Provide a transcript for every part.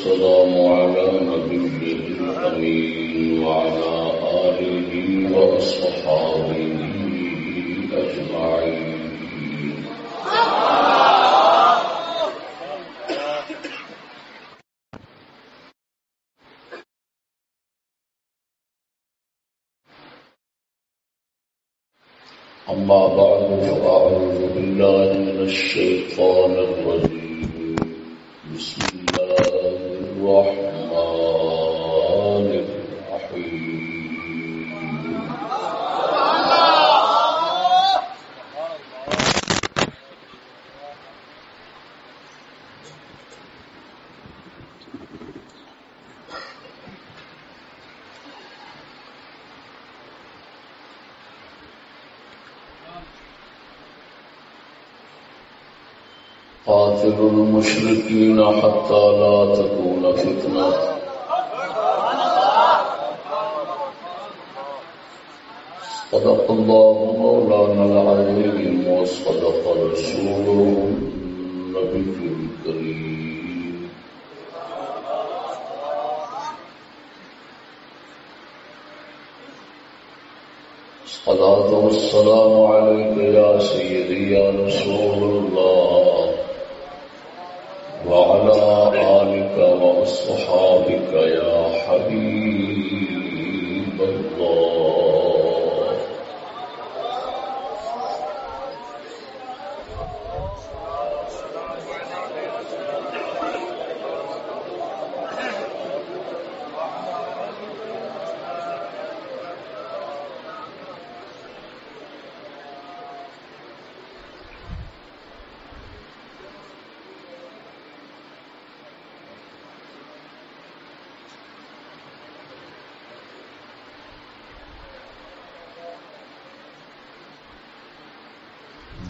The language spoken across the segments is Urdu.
والسلام على نبيه الأمين وعلى آله وأصحابه أجمعين. أما بعد فأعوذ بالله من الشيطان الرجيم. بسم الرحمن المشركين حتى لا تكون فتنة. صدق الله مولانا العظيم وصدق رسوله النبي الكريم. الصلاة والسلام عليك يا سيدي يا رسول الله وعلى آلك وأصحابك يا حبيب الله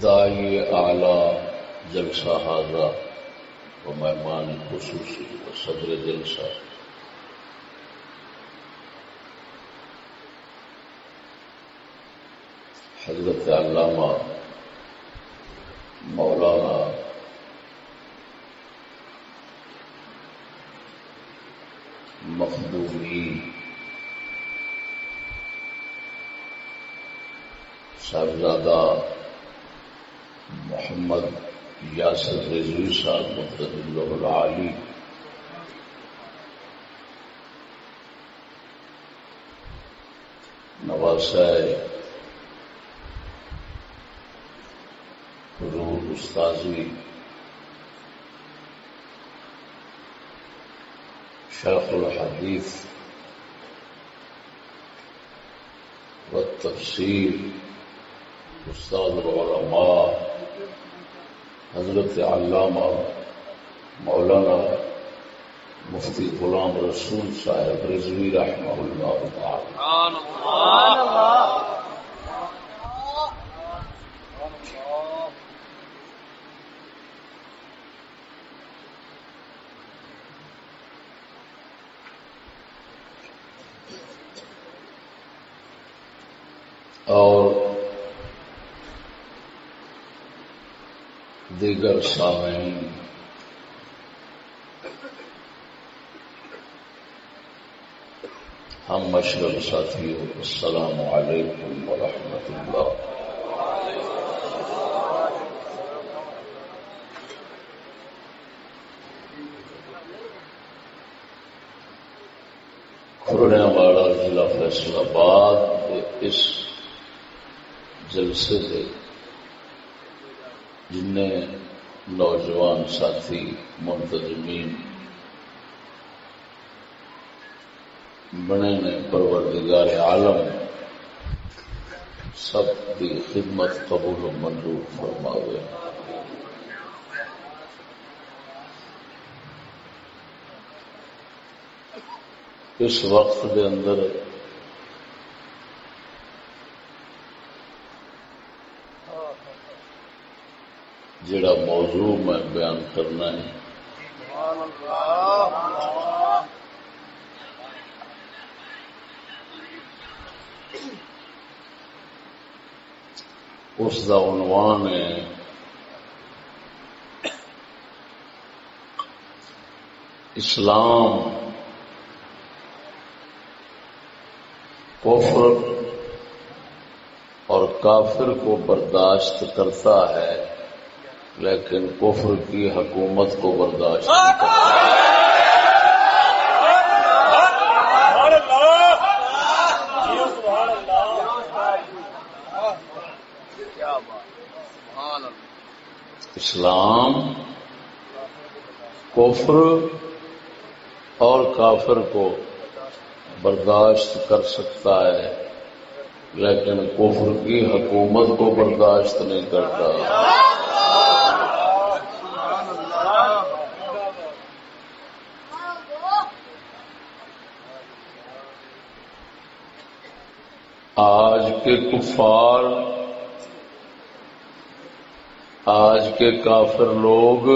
دائی اعلی جلسہ حاضر و مہمان خصوصی و صدر جلسہ حضرت علامہ مولانا مخدومی صاحبزادہ محمد یاسر رضوی صاحب مقدد اللہ العالی نواسائے حضور استاذی شیخ الحدیث والتفسیر استاد العلماء حضرت علامہ مولانا مفتی غلام رسول صاحب رضوی رحمہ اللہ. تعالی اور سامعین ہم مشرق ساتھیوں السلام علیکم ورحمۃ اللہ کھرنے والا ضلع فیصلہ آباد اس جلسے سے جن نوجوان ساتھی، منتظمین بنے نے پروردگار عالم، سب کی خدمت قبول و منظور فرماوے۔ اس وقت کے اندر جڑا موضوع میں بیان کرنا ہے۔ اس کا عنوان ہے۔ اسلام کفر اور کافر کو برداشت کرتا ہے۔ لیکن کفر کی حکومت کو برداشت اسلام کفر اور کافر کو برداشت کر سکتا ہے لیکن کفر کی حکومت کو برداشت نہیں کرتا آج کے کفار آج کے کافر لوگ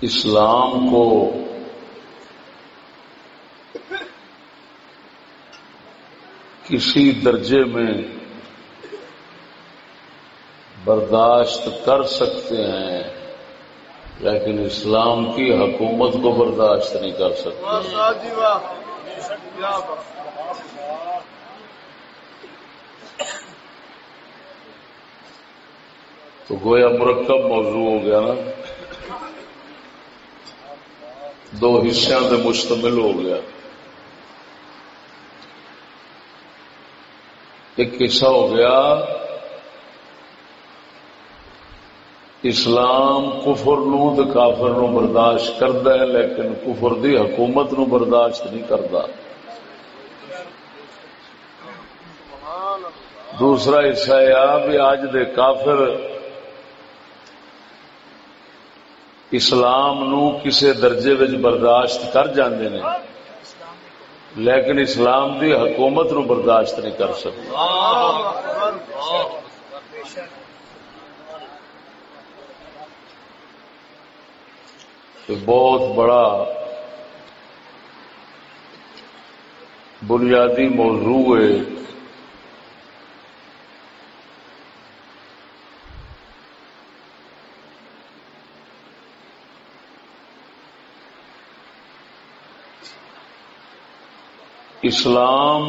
اسلام کو کسی درجے میں برداشت کر سکتے ہیں۔ لیکن اسلام کی حکومت کو برداشت نہیں کر سکتے تو گویا مرکب موضوع ہو گیا نا۔ دو حصوں سے مشتمل ہو گیا۔ ایک حصہ ہو گیا اسلام کفر نو تو کافر نو برداشت کرتا ہے، لیکن کفر دی حکومت نو برداشت نہیں کرتا دوسرا حصہ یہ بھی اج دے کافر اسلام نو کسے درجے وچ برداشت کر جاندے نے، لیکن اسلام دی حکومت نو برداشت نہیں کر سکتے بہت بڑا بنیادی موضوع ہے۔ اسلام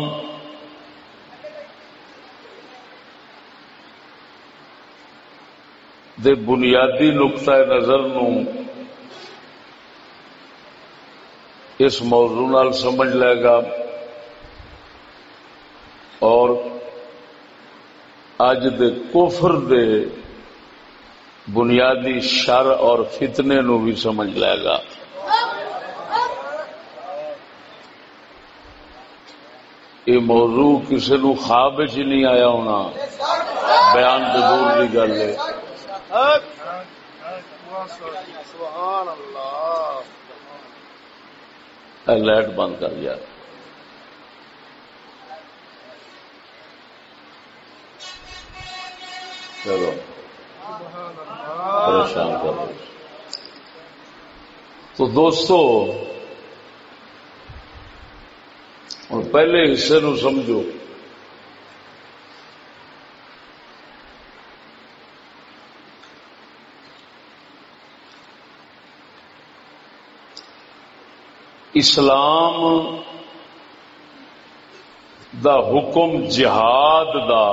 دے بنیادی نقطۂ نظر نو اس موضوع نال سمجھ لے گا۔ اور اج دے کفر دے بنیادی شر اور فتنے نو بھی سمجھ لے گا۔ یہ موضوع کسی نو خواب چ نہیں آیا ہونا۔ بیان تو دور کی گل ہے۔ لائٹ بند کر دیا۔ چلو۔ پریشان کر تو دوستو اور پہلے حصے نو سمجھو۔ اسلام دا حکم جہاد دا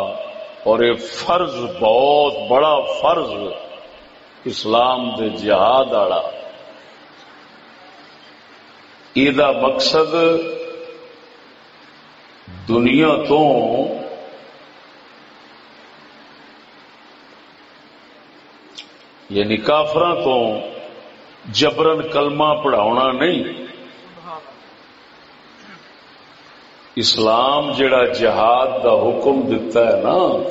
اور یہ فرض بہت بڑا فرض اسلام دے جہاد آڑا یہ مقصد دنیا تو یعنی کافر تو جبرن کلمہ پڑھاونا نہیں۔ اسلام جڑا جہاد دا حکم دیتا ہے نا،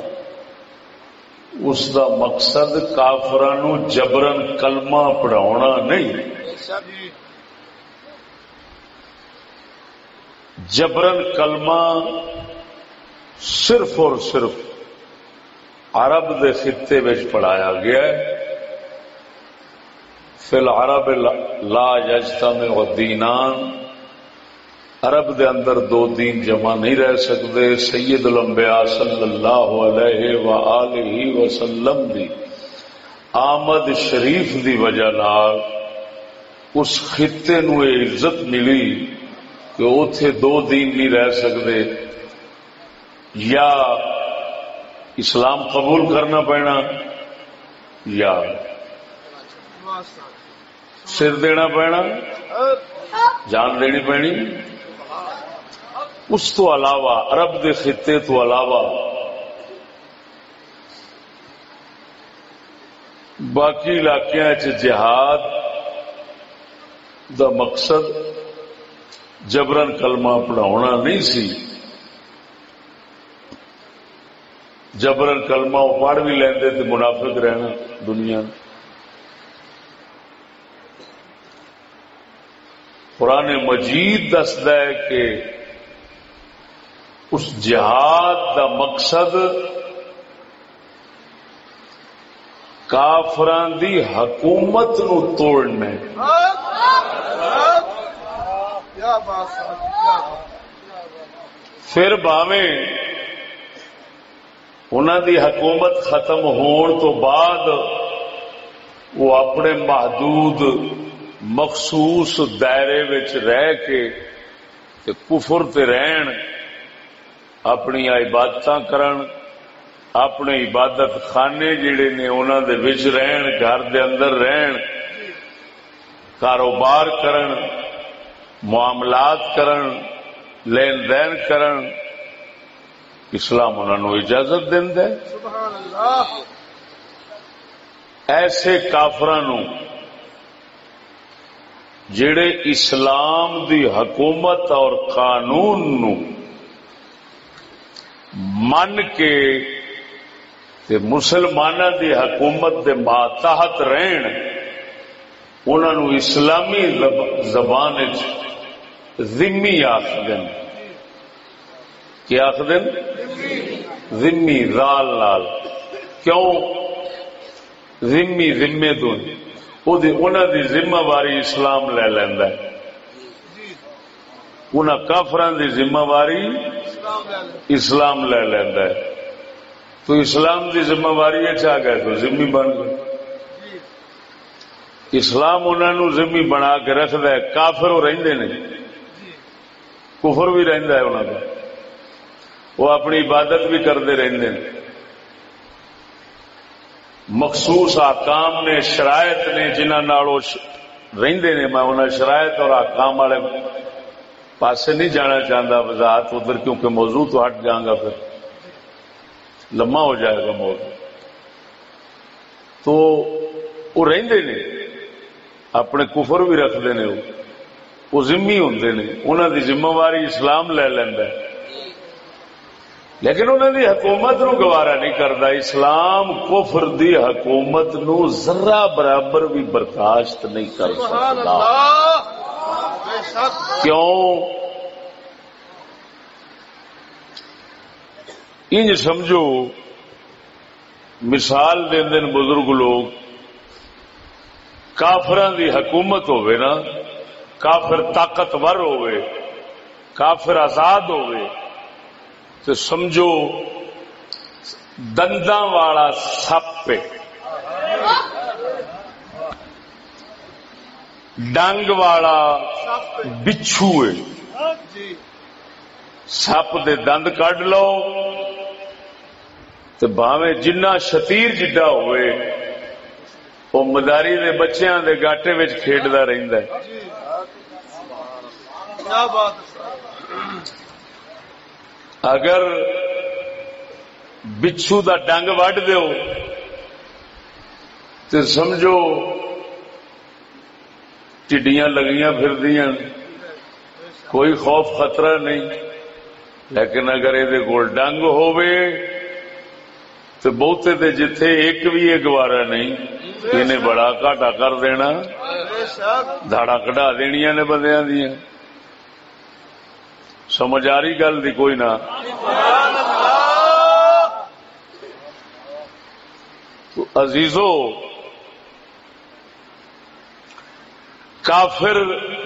اس دا مقصد کافران جبرن کلمہ پڑھاونا نہیں۔ جبرن کلمہ صرف اور صرف عرب دے خطے میں پڑھایا گیا ہے۔ فی العرب لا یجتمع دینان۔ عرب دے اندر دو دین جمع نہیں رہ سکتے۔ سید الانبیاء صلی اللہ علیہ وآلہ وسلم دی آمد شریف دی وجہ نال اس خطے نو عزت ملی کہ اتے دو دین نہیں رہ سکتے۔ یا اسلام قبول کرنا پینا یا سر دینا پینا۔ جان دینی پینی۔ اس تو علاوہ عرب دے خطے تو علاوہ۔ باقی علاقے جہاد دا مقصد جبرن کلمہ پڑھاؤنا نہیں سی۔ جبرن کلمہ پڑھ بھی لیندے تھے منافق رہنا دنیا۔ قرآن مجید دستا ہے کہ اس جہاد دا مقصد کافران دی حکومت نو توڑنے پھر باویں انہوں دی حکومت ختم ہون تو بعد وہ اپنے محدود مخصوص دائرے رہ کے کفر تے رہن۔ اپنی عبادت کرن اپنے عبادت خانے جڑے نے انہوں دے وچ رہن گھر دے اندر رہن کاروبار کرن معاملات کرن لین دین کرن اسلام انہوں اجازت دے ایسے کافران جڑے اسلام دی حکومت اور قانون نو من کے تے مسلمان دی حکومت دے ماتحت رہن انہوں اسلامی زبان ذمی آخد کیا آخد ذمی رال لال۔ کیوں؟ ذمی، ذمے تو انہوں دی ذمہ واری اسلام لے لینا انہوں کافران دی ذمہ واری اسلام لے لینا ہے۔ تو اسلام دی ذمہ واری آ گئے تو ذمہ بن گئے۔ اسلام انہوں ذمہ بنا کے رکھد ہے کافر وہ رہندے نے۔ کفر بھی رہندا ہے انہوں کا وہ اپنی عبادت بھی کرتے رہندے ہیں مخصوص آکام نے، شرائط نے جنہوں نے رہندے نے، میں انہیں شرائط اور آکام والے پاسے نہیں جانا چاہتا وضاحت ادھر کیونکہ موضوع تو ہٹ جاؤں گا پھر۔ لما ہو جائے گا موضوع تو وہ رہندے نے اپنے کفر بھی رکھتے ہیں وہ۔ ذمہ ہوں نے۔ انہوں دی ذمہ واری اسلام لے لینا لیکن انہوں دی حکومت نو گوارا نہیں کرتا اسلام کفر دی حکومت نو ذرا برابر بھی برداشت نہیں کر سکتا کیوں؟ انج سمجھو، مثال دین دن بزرگ لوگ، کافران دی حکومت ہوئے نا، کافر طاقتور ہوئے کافر آزاد ہوئے تو سمجھو، دنداں والا سپ ڈنگ والا بچھو سپ دے دند کڈ لو تو باوے جنہ شتیر جڈا ہوئے وہ مداری دے بچیاں دے گاٹے وچ کھیڈدا رہندا ہے اگر بچھو دا ڈنگ وڈ دیو تو سمجھو ٹڈیاں لگیاں پھر دیاں کوئی خوف خطرہ نہیں۔ لیکن اگر یہ کول ڈنگ ہوئے تو بہتے دے جتھے ایک بھی گوارا نہیں، انہیں بڑا گاٹا کر دینا۔ دھاڑا کٹا دنیا نے بندیاں دیا۔ سمجھ آ رہی گل دی کوئی نہ؟ تو عزیزو کافر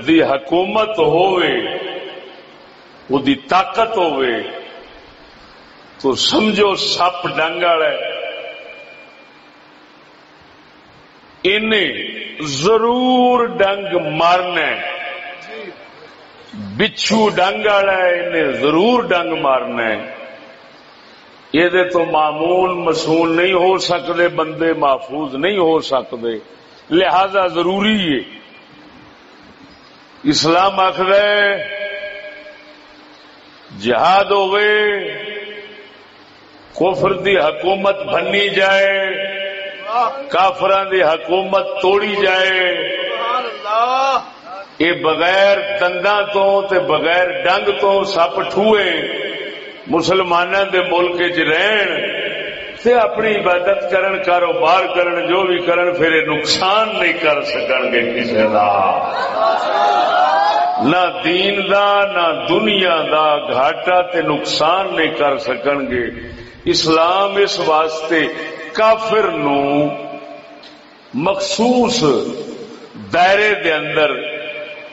دی حکومت ہوئے وہ دی طاقت ہوئے تو سمجھو سپ ڈنگ والا ضرور ڈنگ مارنا بچھو ڈنگ والا انہیں ضرور ڈنگ مارنا یہ تو معمول مسول نہیں ہو سکتے بندے محفوظ نہیں ہو سکتے لہذا ضروری ہے۔ اسلام آخر جہاد ہوئے کفر دی حکومت بنی جائے کافران دی حکومت توڑی جائے۔ یہ بغیر دنداں تو تے بغیر ڈنگ تو سپ ٹھوئے مسلمانوں دے ملک چ رہن تے اپنی عبادت کرن، کاروبار کرن، جو بھی کرن، پھر نقصان نہیں کر سکن گے کسی کا نہ دین دا نہ دنیا دا گھاٹا تے نقصان نہیں کر سکن گے۔ اسلام اس واسطے کافر نو مخصوص دائرے دے اندر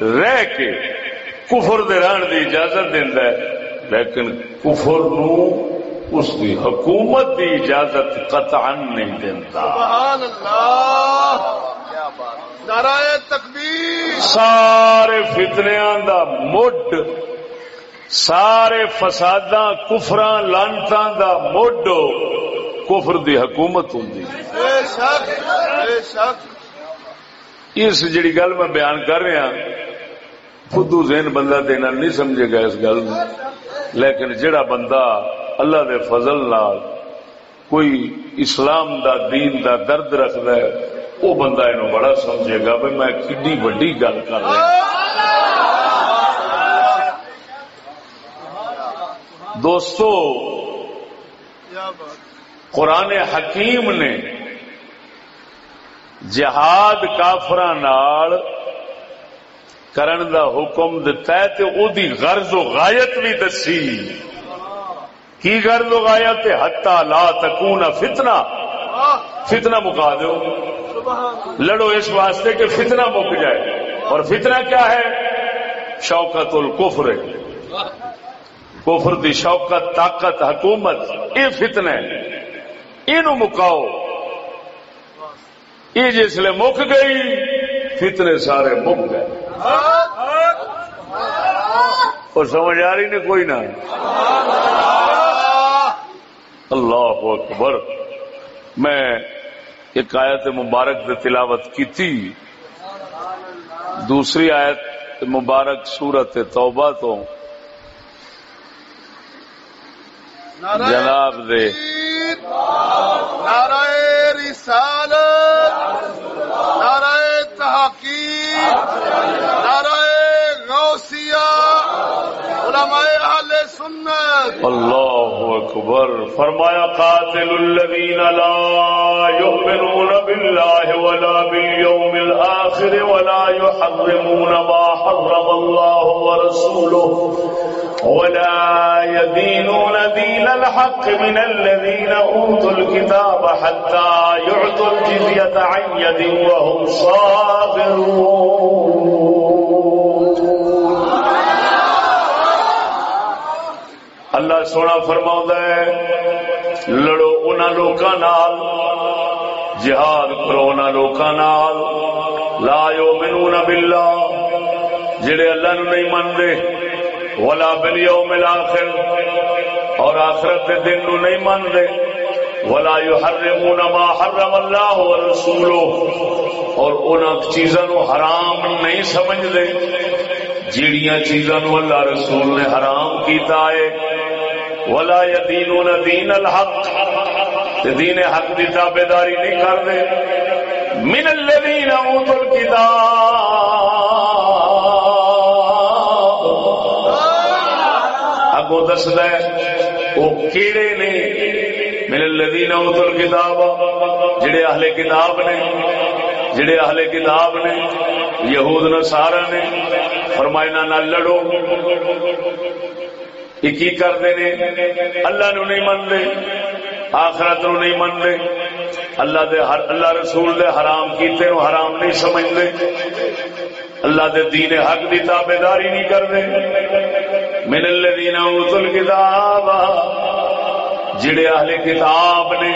رہ کے کفر دے رہن دی اجازت دینا ہے لیکن کفر نو اس دی حکومت دی اجازت قطعا نہیں دینا سبحان اللہ! نعرہ تکبیر۔ سارے فتنیاں دا مڈ سارے فساداں کفراں لانتاں دا مڈ کفر دی حکومت ہوں اس جڑی گل میں بیان کر رہا خود ذہن بندہ دینا نہیں سمجھے گا اس گل میں لیکن جڑا بندہ اللہ دے فضل نال کوئی اسلام دا دین دا درد رکھتا ہے وہ بندہ یہ بڑا سمجھے گا بھائی میں کڈی وڈی گل کر رہا دوستو، قرآن حکیم نے جہاد کافر کرن دا حکم دتا ہے تے او دی غرض و غایت بھی دسی۔ کی غرض و غایت حتا لا تکون فتنہ۔ فتنہ مکا دو لڑو اس واسطے کہ فتنہ مک جائے۔ اور فتنہ کیا ہے؟ شوکت الکفر کفر دی شوکت، طاقت، حکومت، یہ فتنہ ہے۔ یہ مکاؤ۔ یہ جسے مک گئی، فتنے سارے مک گئے۔ اور سمجھ آ رہی نے کوئی نہ؟ اللہ اکبر۔ میں ایک آیت مبارک دے تلاوت کی تھی دوسری آیت مبارک سورت توبہ تو۔ جناب دے۔ نعرہ رسالت نعرہ تحقیق نعرہ غوثیہ۔ علماء اہل سنت۔ اللہ اکبر۔ فرمایا، قاتل الذین لا يؤمنون بالله ولا باليوم الآخر ولا يحرمون ما حرم الله ورسوله ولا يدينون دين الحق من الذين أوتوا الكتاب حتى يعطوا الجزية عن يد وهم صابرون اللہ سونا فرما ہے، لڑو ان لوکاں نال، جہاد کرو ان لوکاں نال، لا یؤمنون باللہ، جڑے اللہ نو نہیں مندے ولا بالیوم الاخر، اور آخرت دے دن نو نہیں مندے ولا يحرمون ما حرم الله ورسوله اور ان چیزاں نو حرام نہیں سمجھدے، جیڑیاں چیزاں نو اللہ رسول نے حرام کیتا ہے ولا يدينون دين الحق. دین حق کی تابے داری نہیں کرتے. من الذين اوتوا الكتاب اگو دس دے وہ کیڑے نے من الذين اوتوا الكتاب جڑے اہل کتاب نے، جڑے اہل کتاب نے، یہود نصارا نے فرمائنا نہ لڑو. یہ کی کرتے نے اللہ نو نہیں منتے آخرت نو نہیں منتے اللہ دے ہر اللہ رسول دے حرام کیتے نو حرام نہیں سمجھتے۔ اللہ دے دین حق دی تابے داری نہیں کرتے۔ من الذين اوتوا الكتاب جڑے اہل کتاب نے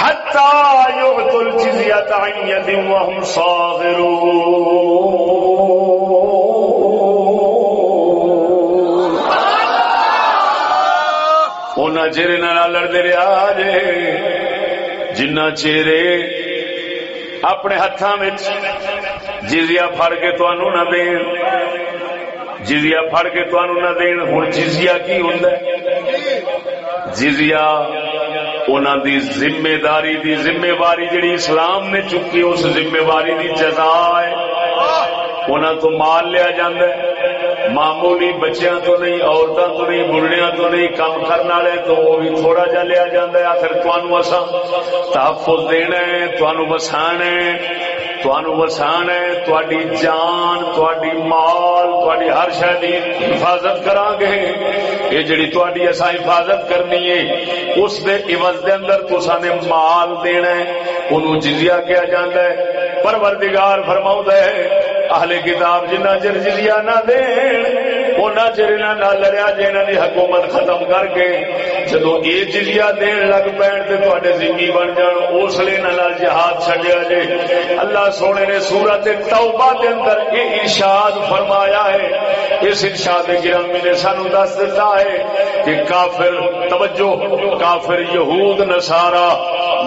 حتى يعطوا الجزية عن يد وهم صاغرون۔ چیرے نہ لڑتے رہا جے جنہ چیرے اپنے ہاتھوں میں جزیا فڑ کے تنوع نہ دین۔ جزیا فڑ کے تنوع نہ دین۔ ہوں جزیا کی ہوں جزیا انہوں دی ذمہ داری دی ذمہ واری جڑی اسلام نے چکی اس ذمہ واری دی جزا ہے۔ انہوں تو مال لیا جاندہ ہے۔ معمولی بچیاں تو نہیں عورتوں تو نہیں بڑھڑیاں تو نہیں کام کرنے والے تو وہ بھی تھوڑا جا لیا جاندہ ہے آخر تمہوں تحفظ دینا ہے تمہوں وسانا تمہوں وسان ہے تاری جان تاری مال تاری ہر شہ حفاظت کرا گے یہ جڑی تاری اصا حفاظت کرنی ہے اس دے عوض دے اندر تسا نے مال دینا ہے انہوں جزیا کیا جاتا ہے پروردگار فرماؤں ہے اہل کتاب جنہ چر جزیا نہ دین اونا چر نہ لڑیا جی انہوں نے حکومت ختم کر کے جدو یہ جزیا دین لگ پین تے تواڈے زمین بن جان اس لیے نال جہاد چھڈیا جے۔ اللہ سونے نے سورت توبہ دے اندر یہ ارشاد فرمایا ہے۔ اس ارشاد گرامی نے سانو دس دیتا ہے کہ کافر، توجہ، کافر یہود نصارا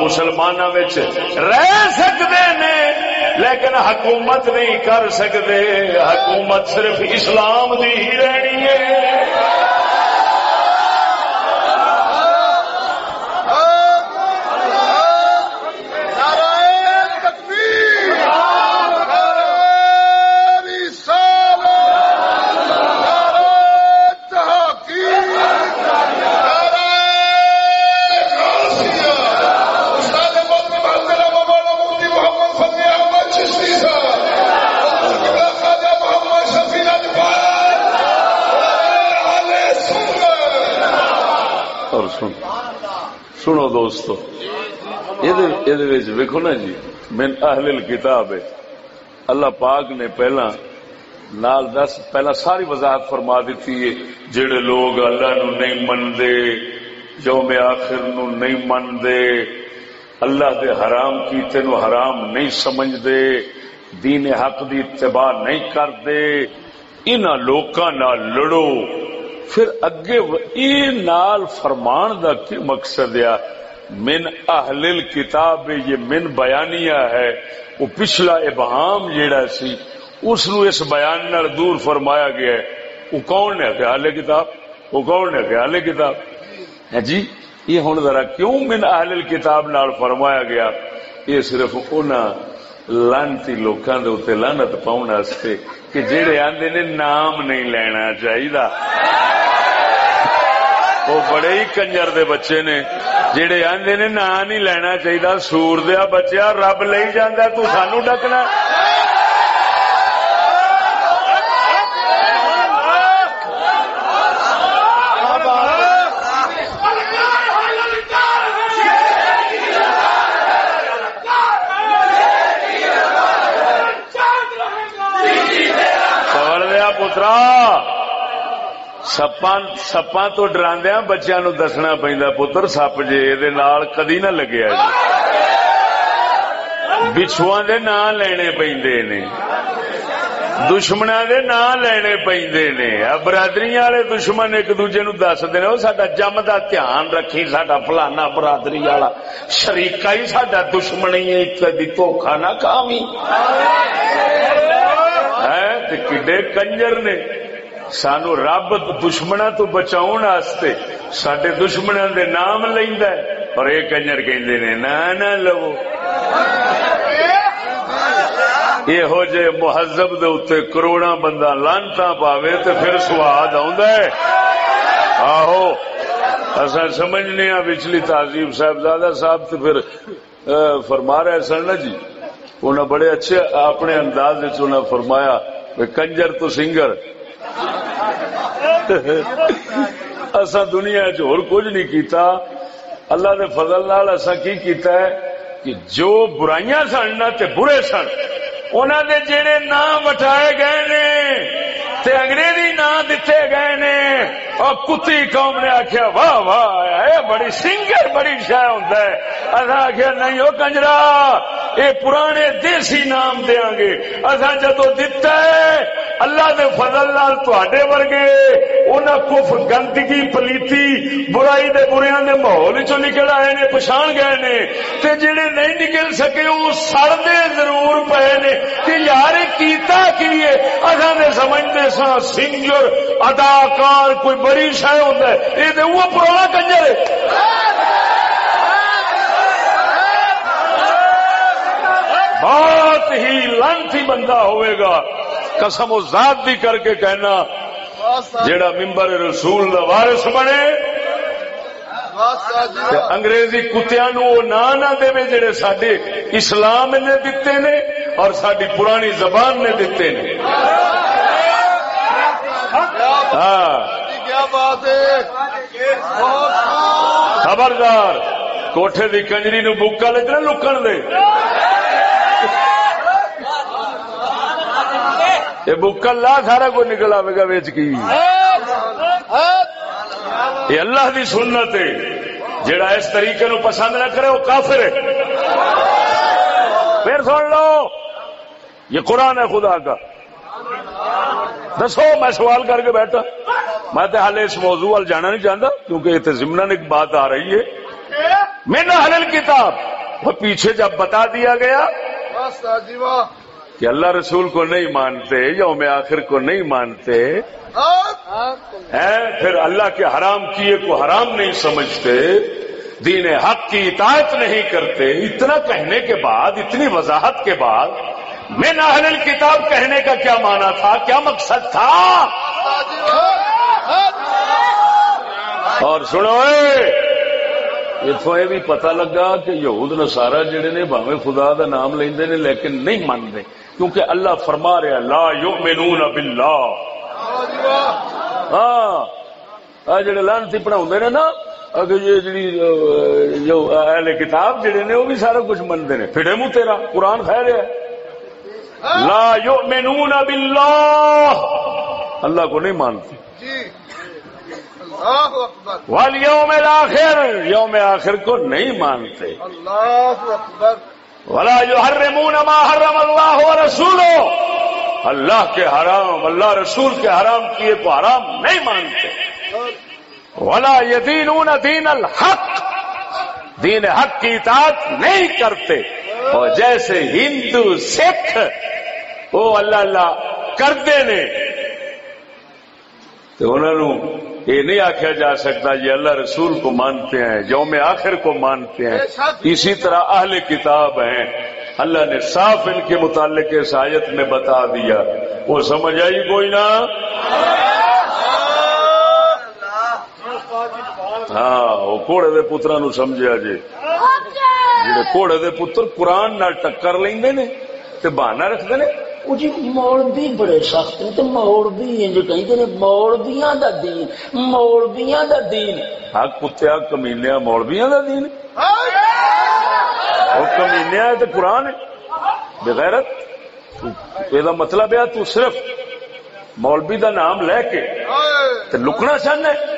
مسلمانوں رہ سکتے نے، لیکن حکومت نہیں کر سکتے حکومت صرف اسلام دی ہی رہنی ہے دوستو. ویکو نا جی من اہل کتاب ہے۔ اللہ پاک نے پہلا نال دس پہلا ساری وضاحت فرما دیتی ہے، جڑے لوگ اللہ نو نہیں منتے یوم آخر نو نہیں منتے اللہ دے حرام کیتے نو حرام نہیں سمجھتے دین حق دی اتباع نہیں کرتے ان لوکاں نال لڑو۔ پھر اگے نال فرمان دا کی مقصد یا من اہل کتاب، یہ من بیانیہ ہے۔ وہ پچھلا ابہام جیڑا سی اس نو اس بیان نال دور فرمایا گیا ہے۔ وہ کون ہے کہ اہل کتاب؟ وہ کون ہے کہ اہل کتاب؟ ہے جی یہ ہوں ذرا کیوں من اہل کتاب نال فرمایا گیا؟ یہ صرف انہاں لانتی لوکاں دے اوتے لعنت پاؤن واسطے کہ جڑے آندے نے نام نہیں لینا چاہیے وہ بڑے ہی کنجر دے بچے نے جڑے آدھے نے نا نہیں لینا چاہیے سور دیا بچیا، رب لے جانا تو سانو ڈکنا۔ سپا تو ڈراندیا بچیا نو دسنا پہنا پتر سپ جی یہ کدی نہ لگیا جی بچھو دے نام لینے پہ دشمنا دے نام لینے پہ برادری والے دشمن ایک دوجے نو دس دے وہ سڈا جم کا دھیان رکھی سڈا فلانا برادری والا شریقا ہی سڈا دشمن ہی ایک دھوکھا نہ کامی ہے کڈے کنجر نے سانو رب دشمنا تو بچاؤ سڈے دشمنوں دے نام لینا اور یہ کنجر کہ نہ لو یہ جے مہذب دے اتنے کروڑا بندہ لانتا پاوے تو پھر سواد آہو اصا سمجھنے ہاں پچھلی تعظیم صاحب زیادہ صاحب تو پھر فرما رہے سن نا جی انہیں بڑے اچھے اپنے انداز فرمایا کنجر تو سنگر اصا دنیا چور کچھ نہیں کیتا۔ اللہ دے فضل نال اصا کی کیتا ہے کہ جو برائیاں سن نہ تے برے سن۔ انہوں نے جڑے نام وٹائے گئے نے تے انگریزی نام دیتے گئے نے اور کتی قوم نے آخیا واہ واہ، اے بڑی سنگر، بڑی شہ ہوں اصا آخیا نہیں وہ کنجرا یہ پرانے دیسی نام دیا گے۔ اصا جدو دتا ہے اللہ دے فضل نال تے ورگے انہیں کف گندگی، پلیتی، برائی دے بریاں دے ماحول چ نکل آئے نے، پچھان گئے نے، تے جڑے نہیں نکل سکے وہ سڑتے ضرور پے نے، کہ یار کیتا کی اصا سمجھتے سا سنگر اداکار کوئی بڑی شہ ہوتا ہے یہ وہ پرانا کنجر ہے۔ بہت ہی لانتی بندہ ہوئے گا۔ قسم و ذات بھی کر کے کہنا، جیڑا ممبر رسول دا وارث بنے انگریزی کتیا نو نہ نہ دے جڑے سڈے اسلام نے دیتے نے اور ساری پرانی زبان نے دیتے نے۔ ہاں۔ خبردار، کوٹھے دی کنجری نو بکا لگنا لکن دے۔ یہ بکل لا سارا کوئی نکل آئے گا ویچ کی؟ یہ اللہ دی سنت ہے۔ جڑا اس طریقے نو پسند نہ کرے، وہ کافر ہے۔ پھر سن لو، یہ قرآن ہے خدا کا۔ دسو، میں سوال کر کے بیٹھا۔ میں تو حال اس موضوع وال جانا نہیں چاہتا کیونکہ یہ ضمن ایک بات آ رہی ہے۔ میں نہ حلل کتاب وہ پیچھے جب بتا دیا گیا کہ اللہ رسول کو نہیں مانتے، یوم آخر کو نہیں مانتے پھر اللہ کے حرام کیے کو حرام نہیں سمجھتے، دین حق کی اطاعت نہیں کرتے، اتنا کہنے کے بعد، اتنی وضاحت کے بعد میں ناہل کتاب کہنے کا کیا مانا تھا؟ کیا مقصد تھا؟ اور سنو اتو یہ بھی پتا لگا کہ یہود نسارا جڑے نے باوے خدا دا نام لیندے نے، لیکن نہیں مانتے۔ کیونکہ اللہ فرما رہا لا یؤمنون باللہ۔ ہاں جڑے لانتی پڑھاؤ نے نا یہ جڑی جو اہل کتاب جڑے نے وہ بھی سارا کچھ منتے نے۔ پھڑے منہ تیرا قرآن خیر ہے۔ لا یؤمنون باللہ۔ اللہ کو نہیں مانتے۔ والیوم الاخر یوم آخر کو نہیں مانتے۔ اللہ اکبر۔ ولا يحرمون ما حرم اللہ رسول اللہ کے حرام، اللہ رسول کے حرام کیے کو حرام نہیں مانتے. ولا يدينون دین الحق. دین حق کی اطاعت نہیں کرتے. اور جیسے ہندو، سکھ، وہ اللہ اللہ کرتے نے تو انہوں یہ نہیں آخیا جا سکتا یہ اللہ رسول کو مانتے ہیں یوم آخر کو مانتے ہیں۔ اسی طرح اہل کتاب ہیں۔ اللہ نے صاف ان کے متعلق اس آیت میں بتا دیا۔ وہ سمجھ آئی کوئی نہ ہاں وہ کوڑے دے پترا نو سمجھا۔ جی جی کوڑے دے پتر قرآن نال ٹکر لیندے نے تے بہانا رکھتے نے۔ جی مولوی بڑے سخت نے تو مولوی انج کہندے نے مولویاں دا دین مولویاں دا دین حق کتیا کمینیا مولویاں دا دین اور کمینیا تے قرآن ہے بغیرت یہ مطلب ہے تو صرف مولوی دا نام لے کے تے لکنا چاہنا ہے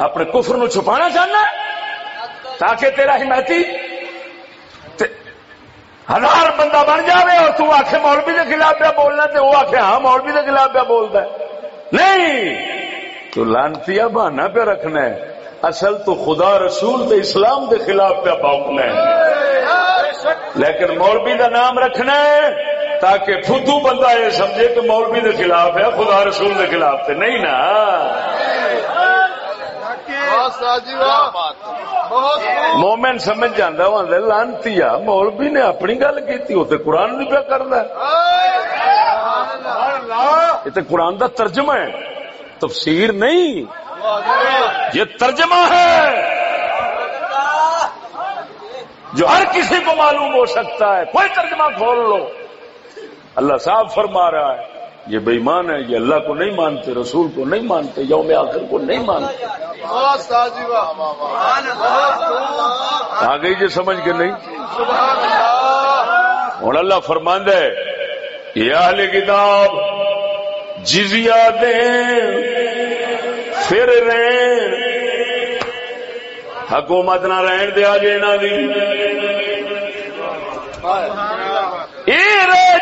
اپنے کفر نو چھپانا چاہنا ہے تاکہ تیرا حمایتی ہزار بندہ بن جائے اور تو آخ مولوی کے خلاف پہ بولنا تو وہ آخ ہاں مولوی کے خلاف پہ بولتا ہے۔ نہیں! تو لانتی بہانا پہ رکھنا ہے۔ اصل تو خدا رسول تو اسلام کے خلاف پہ بوکنا ہے۔ لیکن مولوی کا نام رکھنا ہے تاکہ فدو بندہ یہ سمجھے کہ مولوی کے خلاف ہے خدا رسول کے خلاف تو نہیں نا۔ مومن سمجھ جانا لانتی مولوی نے اپنی گل کی وہ تو قرآن نہیں پیا کرنا یہ تو قرآن کا ترجمہ ہے۔ تفسیر نہیں۔ یہ ترجمہ ہے۔ جو ہر کسی کو معلوم ہو سکتا ہے، کوئی ترجمہ کھول لو۔ اللہ صاحب فرما رہا ہے۔ یہ بےمان ہے یہ اللہ کو نہیں مانتے رسول کو نہیں مانتے یوم آخر کو نہیں مانتے۔ آ گئی جی سمجھ کے نہیں؟ ہوں اللہ فرماند ہے یہ اہل کتاب جزیا دین پھر رہن حکومت نہ رہن دیا جی رہ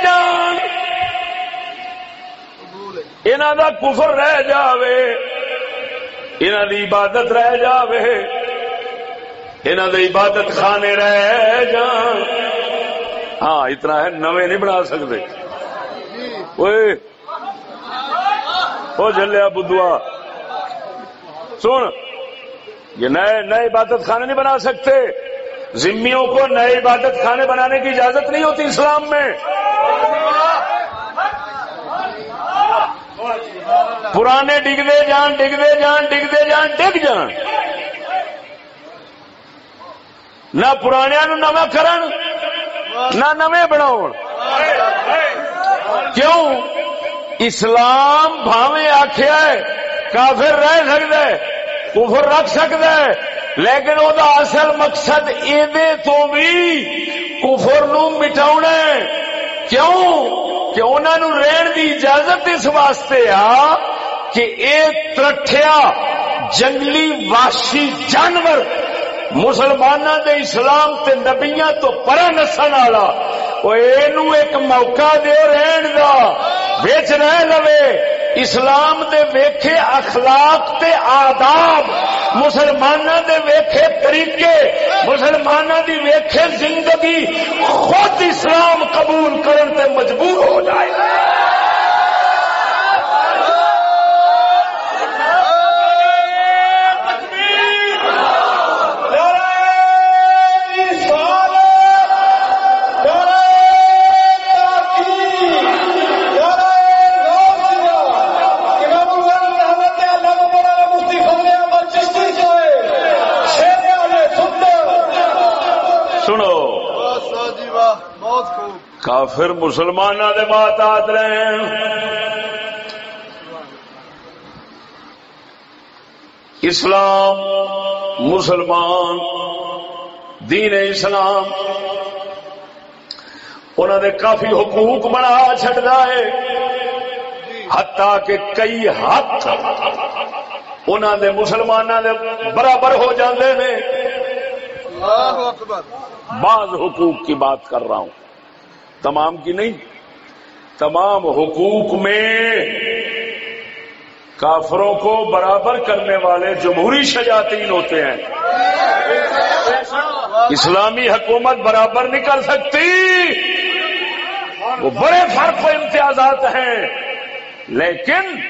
جان۔ انہوں دا کفر رہ جاوے انہوں دی عبادت رہ جاوے انہوں دے عبادت خانے رہ جان۔ ہاں اتنا ہے نوے نہیں بنا سکتے۔ وہ جلیا بدوا سن، یہ نئے نئے عبادت خانے نہیں بنا سکتے۔ ذمیوں کو نئے عبادت خانے بنانے کی اجازت نہیں ہوتی اسلام میں۔ پرانے ڈگتے جان ڈگتے جان ڈگتے جان، ڈگ جان۔ نہ پرانیا نو نو کرن، نہ نویں بناؤ کیوں؟ اسلام بھاوے آخیا ہے، کافر رہ سکتا ہے، کفر رکھ سکتا ہے، لیکن وہ اصل مقصد یہ تو بھی کفر نو مٹا کیوں؟ کہ انہوں رہن دی اجازت اس واسطے آ کہ اے ترٹھیا جنگلی واشی جانور مسلمانوں دے اسلام تے نبیاں تو پرا نسن والا ایک موقع دے رہن دا بچ رہ لوے۔ اسلام دے ویکھے اخلاق تے آداب مسلمانوں دے ویکھے طریقے مسلمانوں دی ویکھے زندگی، خود اسلام قبول کرن تے مجبور ہو جائے۔ کافر مسلمان دے بات آت رہے ہیں۔ اسلام مسلمان دین اسلام انہوں نے کافی حقوق بنا چڑھتا ہے۔ ہتا کہ کئی ہاتھ انہوں نے مسلمانوں دے برابر ہو جاندے نے۔ بعض حقوق کی بات کر رہا ہوں۔ تمام کی نہیں، تمام حقوق میں کافروں کو برابر کرنے والے جمہوری شجاتین ہوتے ہیں۔ اسلامی حکومت برابر نہیں کر سکتی۔ وہ بڑے فرق و امتیازات ہیں۔ لیکن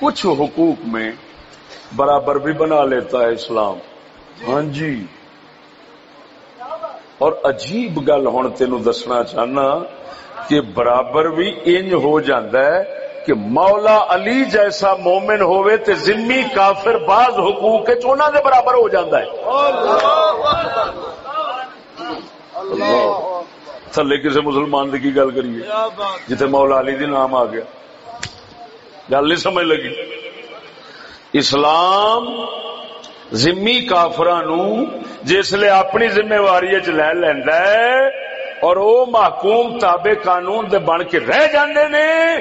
کچھ حقوق میں برابر بھی بنا لیتا ہے اسلام۔ ہاں جی۔ اور عجیب گل ہوں تین دسنا چاہنا کہ برابر بھی انج ہو جاندہ ہے کہ مولا علی جیسا مومن ہوئے تے ذمی کافر بعض حقوق چونا دے برابر ہو جاندہ ہے۔ تھلے کسی مسلمان کی گل کریے؟ جتنے مولا علی دی نام آ گیا۔ گل نہیں سمجھ لگی۔ اسلام زمی کافران جسے اپنی ذمہواری چ لے لینا ہے اور وہ محکوم تابے قانون دے بن کے رہ جاندے نے۔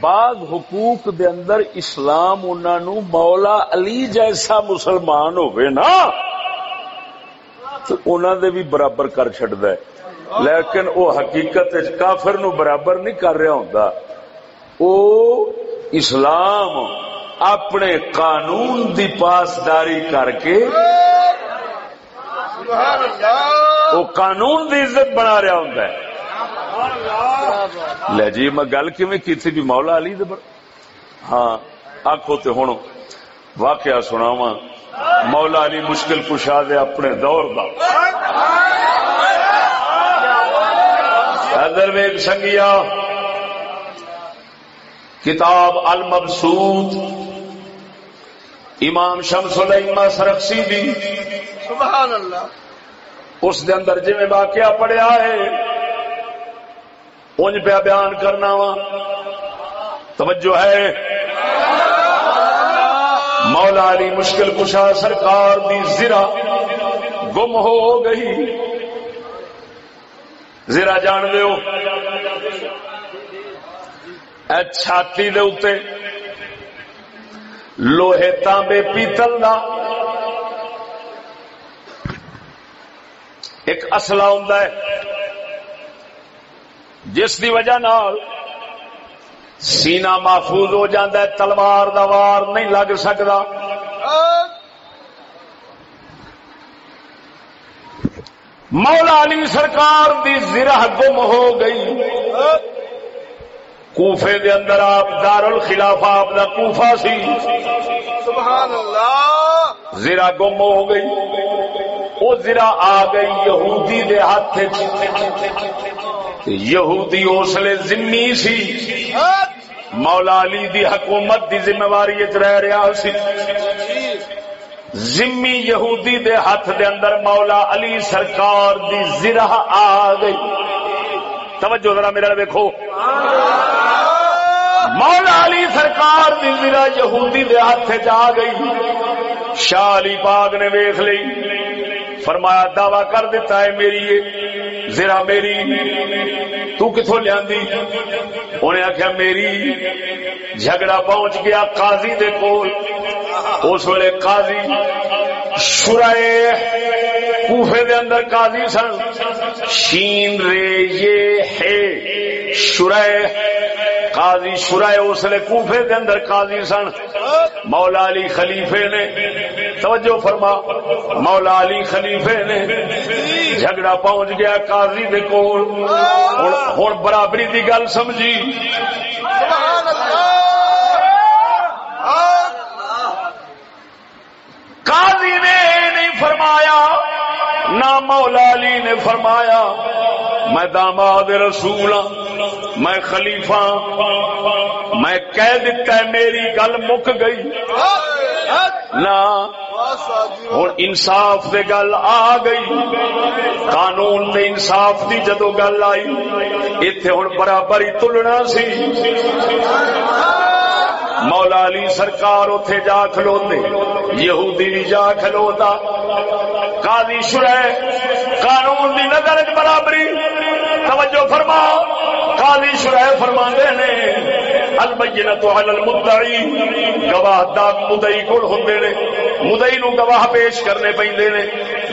بعض حقوق دے اندر اسلام انہوں مولا علی جیسا مسلمان ہوئے نا، تو انہوں دے بھی برابر کر چڑد ہے۔ لیکن وہ حقیقت کافر نو برابر نہیں کر رہا ہوں او اسلام اپنے قانون دی پاسداری کر کے وہ قانون دی عزت بنا رہا ہوں لے جی میں گل کی تھی بھی مولا علی دبر ہاں آخو تو ہوں واقعہ سنا وا مولا علی مشکل کشا دے اپنے دور دا۔ ادر ویگ سنگیا کتاب المبسوط۔ امام شمس الما سرخسی دی سبحان اللہ اس دے اندر جی میں واقعہ پڑھیا ہے انج پہ بیان کرنا وا۔ توجہ ہے۔ مولا علی مشکل کشا سرکار دی زرا گم ہو گئی۔ زرا جان اے چھاتی دے اتے لوہے تانبے پیتل دا۔ ایک اصلا ہوں جس دی وجہ نال سینہ محفوظ ہو جاتا ہے، تلوار دا وار نہیں لگ سکتا مولا علی سرکار دی زرہ گم ہو گئی۔ کوفے دے اندر آپ دار الخلاف آپ دا کوفہ سی۔ سبحان اللہ۔ زرہ گم ہو گئی۔ وہ زرہ آ گئی یہودی دے ہاتھ یہودی اسلے ذمی سی۔ مولا علی دی حکومت دی ذمہ واری رہ رہا سی۔ ذمی یہودی دے ہاتھ دے اندر مولا علی سرکار دی زرہ آ گئی۔ توجہ ذرا میرا دیکھو مولا علی سرکار دی زرہ یہودی دے ہاتھ جا گئی۔ شاہ علی پاک نے ویخ لی۔ فرمایا، دعوی کر دیتا ہے میری یہ زرا میری۔ تو کتوں لیا انہیں آخیا میری جھگڑا پہنچ گیا قاضی دے کول۔ اس ویلے قاضی شرائے کوفے دے اندر قاضی سن۔ شین رے یہ ہے۔ شرائے قاضی شرائے اس لیے کوفے دے اندر قاضی سن۔ مولا علی خلیفے نے۔ توجہ فرما۔ مولا علی خلیفے نے۔ جھگڑا پہنچ گیا قاضی دے کول۔ ہوں برابری دی گل سمجھی۔ سبحان اللہ۔ قاضی نے نہیں فرمایا، نہ مولا علی نے فرمایا، میں داماد رسول ہاں میں خلیفہ ہاں، میں کہہ دیتا ہے میری گل مک گئی۔ نہ ہوں انصاف دے گل آ گئی۔ قانون دے انصاف دی جدو گل آئی اتے ہوں برابر ہی تلنا سی۔ مولا علی سرکار اتے جا کھلوتے یہودی بھی جا کھلوتا قاضی شرح، قانون دی نظر برابری۔ توجہ فرما، قاضی شرح فرما نے البینت علی المدعی۔ گواہ دا مدعی کول ہوندے نے۔ مدعی نو گواہ پیش کرنے پیندے نے۔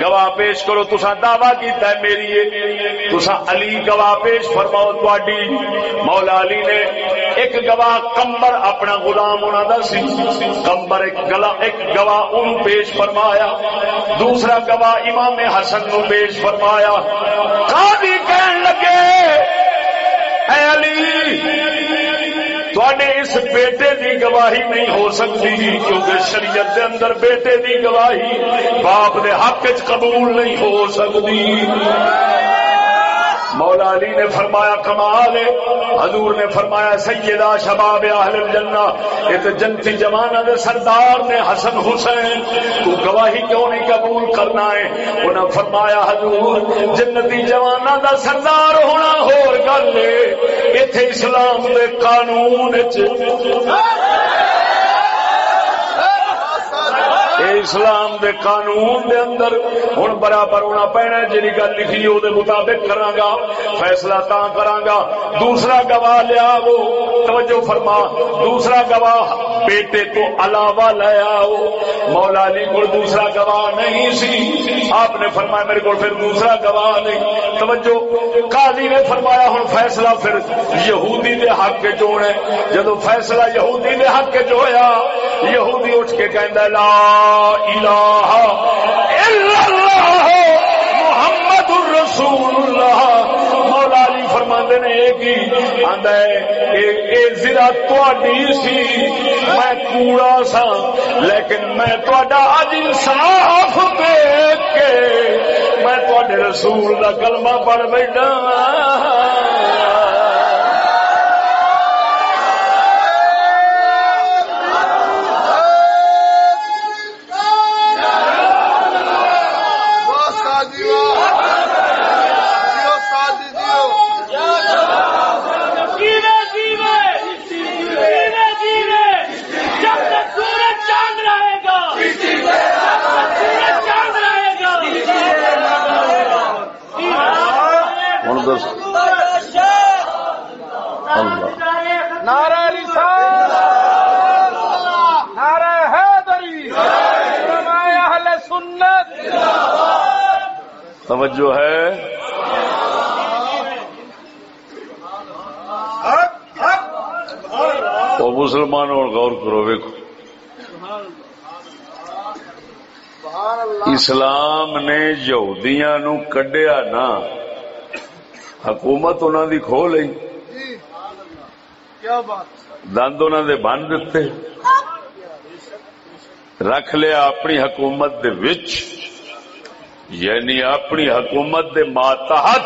گواہ پیش کرو تسا دعویٰ کیتا ہے میری تسا علی گواہ پیش فرماؤ تواڈی۔ مولا علی نے ایک گواہ کمبر اپنا غلام ہونا دا سی۔ کمبر ایک گلا ایک گواہ ان پیش فرمایا۔ دوسرا گواہ امام حسن نو پیش فرمایا۔ قاضی کہن لگے، اے علی تھوڑے اس بیٹے دی گواہی نہیں ہو سکتی، کیونکہ شریعت دے اندر بیٹے دی گواہی باپ دے حق چ قبول نہیں ہو سکتی۔ مولا علی نے فرمایا کمال ہے۔ حضور نے فرمایا سیدہ شباب اہل الجنہ، یہ تو جنتی جمانہ دے سردار نے حسن حسین، تو گواہی کیوں نہیں قبول کرنا ہے؟ انہاں فرمایا حضور، جنتی جمانہ دا سردار ہونا ہور گل ہے۔ ایتھے اسلام دے قانون اسلام دے قانون دے اندر ہوں برابر ہونا پینا جی گل لکھی وہ مطابق کرا گا فیصلہ تا کرا گا دوسرا گواہ لیا وہ، توجہ فرما، دوسرا گواہ بیٹے تو علاوہ لیا وہ۔ مولا علی کو دوسرا گواہ نہیں سی۔ آپ نے فرمایا میرے کو پھر دوسرا گواہ نہیں۔ توجہ، قاضی نے فرمایا ہوں فیصلہ پھر یہودی دے حق جو ہے۔ جدو فیصلہ یہودی دے حق جو ہوا یہودی اٹھ کے کہندا لا الہ الا اللہ محمد الرسول اللہ مولا علی فرماندے نے ایک ہی آندا ہے ایک زرا تواڈی سی، میں کوڑا سا، لیکن میں تواڈا اج انصاف دیکھ کے میں تواڈے رسول دا کلمہ پڑھ بیٹھا۔ توجہ ہے۔ وہ مسلمانوں اور غور کرو ویکو اسلام نے یہودیاں نو کڈیا نا۔ حکومت انہوں دی کھو لئی۔ دند انہوں دے بن دیتے رکھ لیا اپنی حکومت دے وچ۔ یعنی اپنی حکومت دے ماتحت۔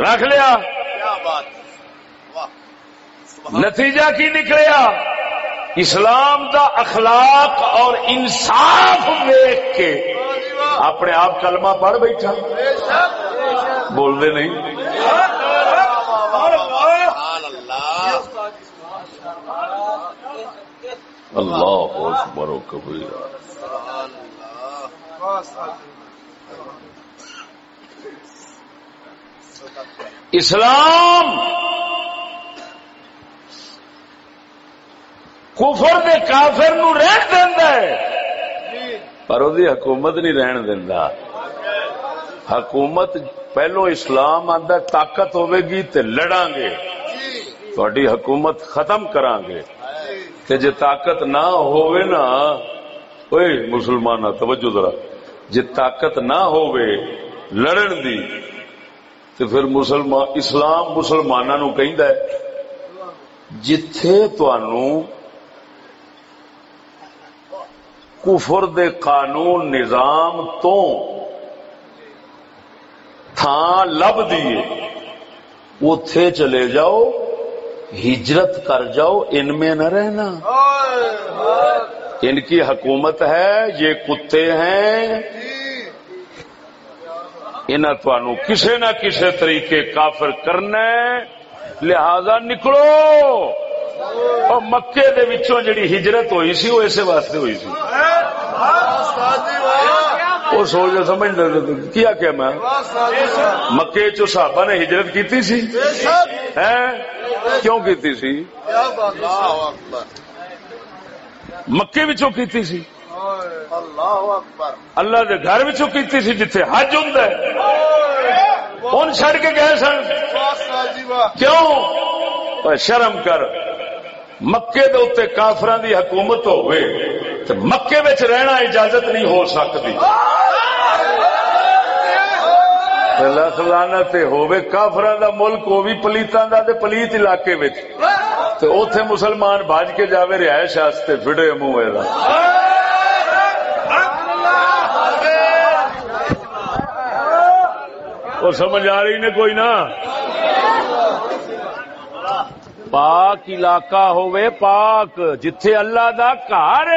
رکھ لیا۔ نتیجہ کی نکلیا؟ اسلام دا اخلاق اور انصاف دیکھ کے اپنے آپ کلمہ پڑھ بیٹھا۔ بول دے نہیں۔ اللہ اکبر و کبیرہ اسلام کفر دے کافر نو رہن دیندا ہے۔ پر وہ حکومت نہیں رہن دیندا۔ حکومت پہلو اسلام آندا طاقت ہوے گی تے لڑاں گے۔ تہاڈی حکومت ختم کران گے۔ کہ جے طاقت نہ ہوے نا، اوئے مسلماناں، توجہ ذرا۔ جے طاقت نہ ہوے لڑن دی تے پھر مسلمان، اسلام مسلماناں نو کہندا ہے، جتھے تانوں کفر دے قانون نظام تو تھان لب دیے اتے چلے جاؤ، ہجرت کر جاؤ، ان میں نہ رہنا۔ ان کی حکومت ہے یہ کتے ہیں۔ انہیں تنوع کسے نہ کسے طریقے کافر کرنا لہذا نکلو۔ اور مکے دے وچوں جڑی ہجرت ہوئی سی وہ اسے واسطے ہوئی سی۔ وہ سوچ سمجھ کیا کیا میں؟ مکے چو صحابہ نے ہجرت کیتی سی؟ کیوں کیتی سی؟ مکے وچوں کیتی سی۔ اللہ دے گھر وچوں کیتی سی جتھے حج ہوندا ہے۔ ان چھڑ کے گئے سن۔ کیوں؟ شرم کر۔ مکے دے اتنے کافران دی حکومت ہوئے مکے وچ رہنا اجازت نہیں ہو سکتی لکھ لانت ہوے کافران دا ملک وہ بھی پلیتاں دا، تے پلیت علاقے وچ۔ تے اوتھے مسلمان بھاج کے جاوے رہائش واسطے فڑے منہ دا۔ وہ سمجھ آ رہی نے کوئی نہ پاک علاقہ ہوئے پاک، جتھے اللہ دا گھر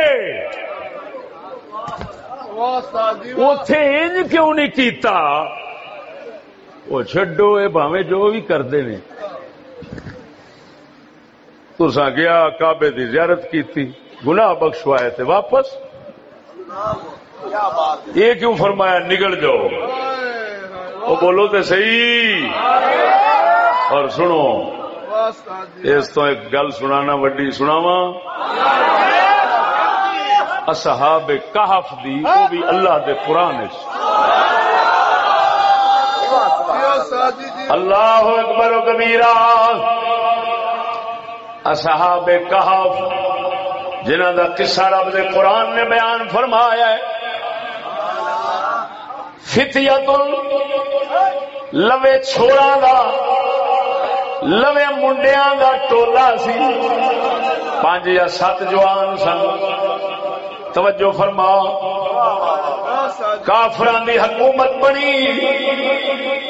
اتے انج کیوں نہیں کیتا؟ وہ چڈو یہ بھاوے جو بھی کرتے نے تسا گیا کابے دی زیارت کی گناہ بخشوائے تھے واپس؟ یہ کیوں فرمایا نگل جاؤ؟ وہ بولو تو صحیح۔ اور سنو، اس تو ایک گل سنانا وڈی سناوا اصحاب کہف دی، وہ بھی اللہ دے قرآن اللہ اکبر و کبیرہ۔ اصحاب کہف جنہ دا قصہ رب دے قرآن نے بیان فرمایا ہے۔ فتیت لوے چھوڑا دا، لوے منڈیا دا ٹولا سی۔ پانچ یا سات جوان سن۔ توجہ فرما کافران دی حکومت بنی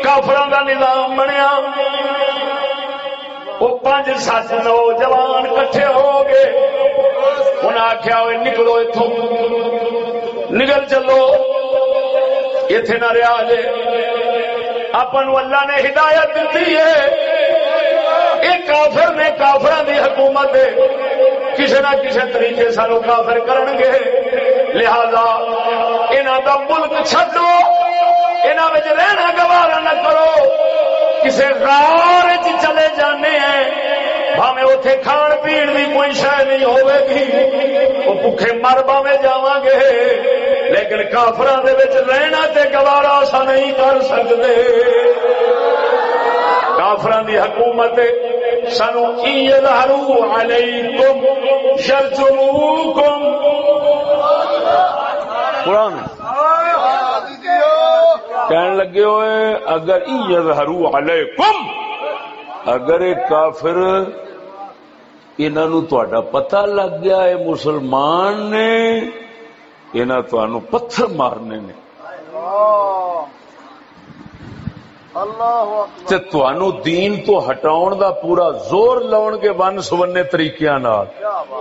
کافران دا نظام بنیا۔ وہ پانچ سات نوجوان کٹھے ہو گئے۔ انہیں آخیا ہوئے نکلو اتوں نکل چلو۔ اتے نہ رہا جے۔ اپن اللہ نے ہدایت دیتی ہے۔ یہ کافر نے کافر دی حکومت کسی نہ کسی طریقے سانو کافر کرن گے لہذا انہوں دا ملک چڈو انہوں میں رہنا گوارا نہ کرو۔ کسی غار چلے جانے ہیں بھاوے اتے کھان پین کی کوئی شہ نہیں ہوے گی۔ وہ بکھے مر باوے جا گے، لیکن کافر رہنا تے گوارا سا نہیں کر سکتے کافران دی حکومت سانو ایدہرو علیکم، شرجموکم۔ قرآن کہنے لگے ہوئے اگر ایدہرو علیکم اگر ایک کافر انہوں تا پتہ لگ گیا ہے مسلمان نے انہوں تو پتھر مارنے نے۔ دین تو ہٹاؤ دا پورا زور لاؤ کے ون سبنے طریقے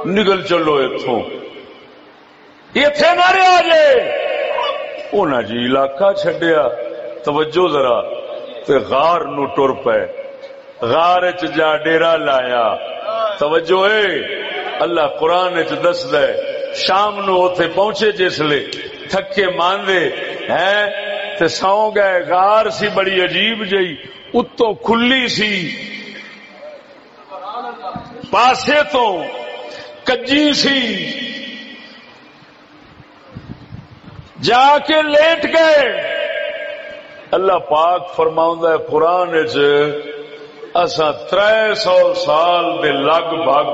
نکل چلو اتو اتے نہ رہا جے انہیں جی علاقہ چڈیا توجہ ذرا، تے غار نو ٹر پے۔ غار چ جا ڈیرا لایا۔ توجہ اے، اللہ قرآن چ دس دے۔ شام نو اتے پہنچے جسلے تھکے ماندے۔ ہیں؟ تے سو گئے، غار سی بڑی عجیب جئی، اتو کھلی سی۔ پاسے تو کجی سی۔ جا کے لیٹ گئے۔ اللہ پاک فرما ہے قرآن اصا تر سو سال دے لگ بھگ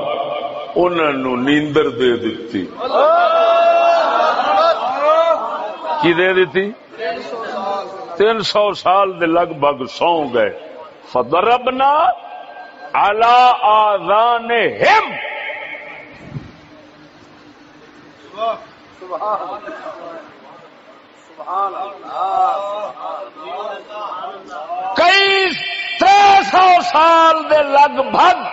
انہوں نیندر دے دیتی کی دے دیتی تین سو سال دے لگ بھگ سو گئے۔ فضربنا على آذانهم کئی تر سو سال دے لگ بھگ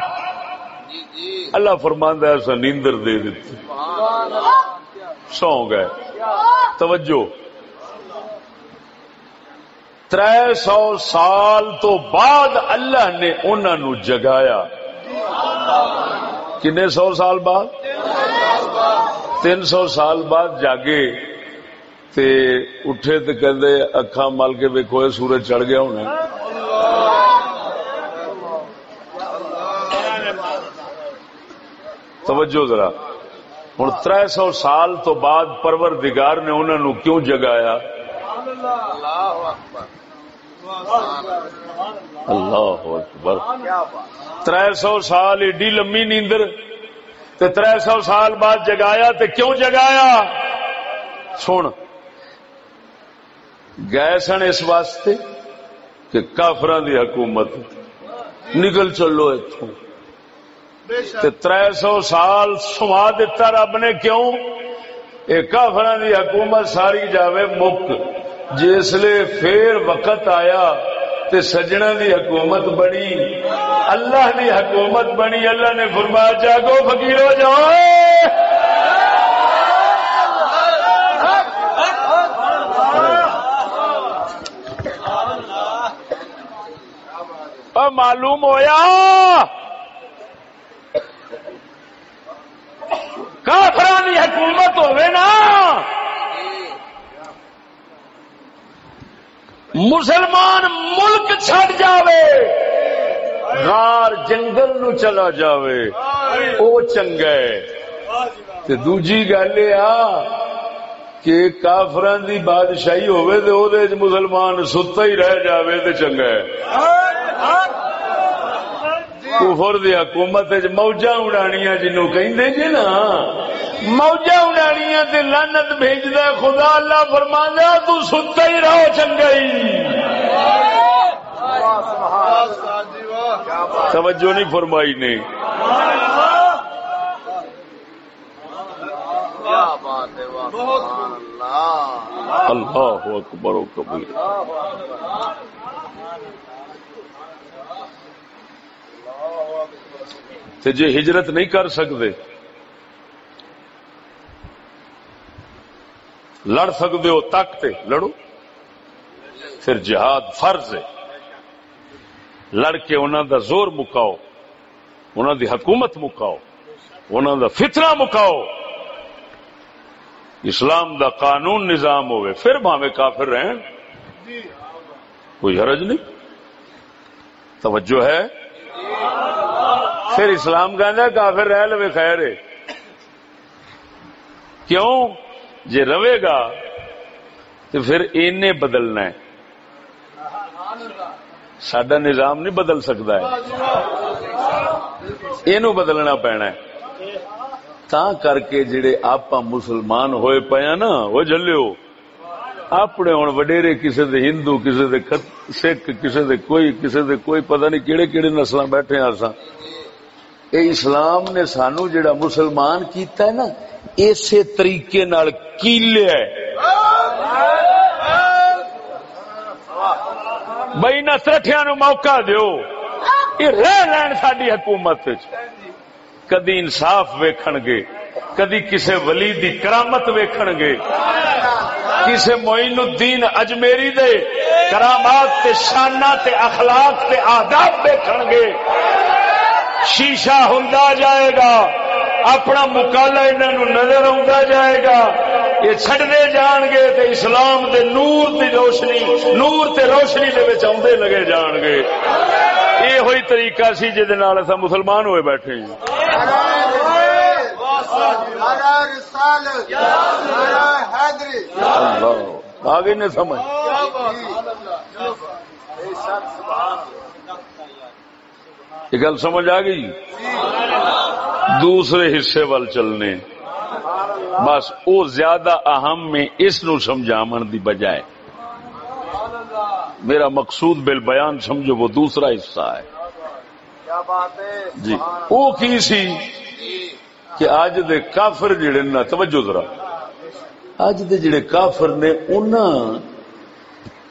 اللہ فرماندہ ایسا نیندر دے دیتی۔ سو گئے۔ توجہ۔ تر سو سال تو بعد اللہ نے انہوں جگایا۔ کنے سو سال بعد؟ تین سو سال بعد جاگے۔ تے اٹھے تو کہ اکھا مل کے ویکو سورج چڑھ گیا ہونا توجہ ذرا۔ ہوں تر سو سال تو بعد پرور دگار نے انہوں کیوں جگایا؟ اللہ اکبر۔ تر سو سال ایڈی لمبی نیندر تر سو سال بعد جگایا تو کیوں جگایا؟ سن۔ گئے سن اس واسطے کہ کافران دی حکومت نکل چلو اتو تر سو سال سما دتا رب نے کیوں؟ یہ کافران دی حکومت ساری جاوے مک۔ جسے پھر وقت آیا تے سجنا دی حکومت بنی اللہ دی حکومت بنی۔ اللہ نے فرمایا جاگو فقیر ہو جاؤ۔ معلوم ہویا۔ کافرانی حکومت ہوئے نا۔ مسلمان ملک چھڑ جاوے۔ غار جنگل نو چلا جاوے۔ او چنگا ہے۔ دوجی گل یہ کہ کافران دی بادشاہی ہوئے دے او دے مسلمان ستا ہی رہ جاوے تے چنگا ہے۔ کفر دی حکومت موجا اڑانیاں جنوں کہندے جی نا موجا اڑانیاں تے لعنت بھیجدا خدا اللہ فرماندا تو ستا ہی رہو چنگئی توجہ نہیں فرمائی نے۔ اللہ۔ اکبر و کبیر۔ تے جے ہجرت نہیں کر سکتے لڑ سکتے ہو تک تے لڑو پھر جہاد فرض ہے۔ لڑ کے انہوں دا زور مکاؤ انہوں دی حکومت مکاؤ انہوں دا فتنہ مکاؤ۔ اسلام دا قانون نظام ہوئے پھر بھاوے کافر رہن کوئی حرج نہیں؟ توجہ ہے؟ پھر اسلام کہنا کافر رہ لو خیر ہے۔ کیوں؟ جے رہے گا تو پھر اینے بدلنا ہے۔ سڈا نظام نہیں بدل سکتا ہے۔ یہ بدلنا پینا ہے۔ تا کر کے جڑے آپ مسلمان ہوئے پیا نا وہ جلو اپنے ہوں وڈیرے کسی دے ہندو کسی دے سکھ کسی دے کوئی کسی دے کوئی پتہ نہیں کہڑے کہڑے نسل بیٹھے آسا اے اسلام نے سانو جڑا مسلمان کیتا ہے نا اسی طریقے نال کیلیا بئی نہ سرٹیا نو موقع دیو یہ رہ لین ساری حکومت کدی انصاف ویکھن گے، کدی کسے ولی دی کرامت ویکھن گے۔ کسے معین الدین اجمیری دے کرامات تے شانہ تے اخلاق تے آداب ویکھن گے۔ شیشہ ہوں جائے گا، اپنا مکالا انہوں نظر آ جائے گا۔ یہ چڈتے جان گے تے اسلام دے نور دی روشنی نور تے روشنی دے آدھے لگے جان گے۔ یہ ہوئی طریقہ سی جہد مسلمان ہوئے بیٹھے ہیں۔ آگے نہیں سمجھ۔ یہ گل سمجھ آ گئی؟ دوسرے حصے وال چلنے۔ بس او زیادہ اہم میں اس نو سمجھامن دی بجائے۔ میرا مقصود بل بیان سمجھو وہ دوسرا حصہ ہے۔ جی۔ وہ کی سی؟ کہ آج دے کافر جڑے نا، توجہ ذرا۔ آج دے جڑے کافر نے انہاں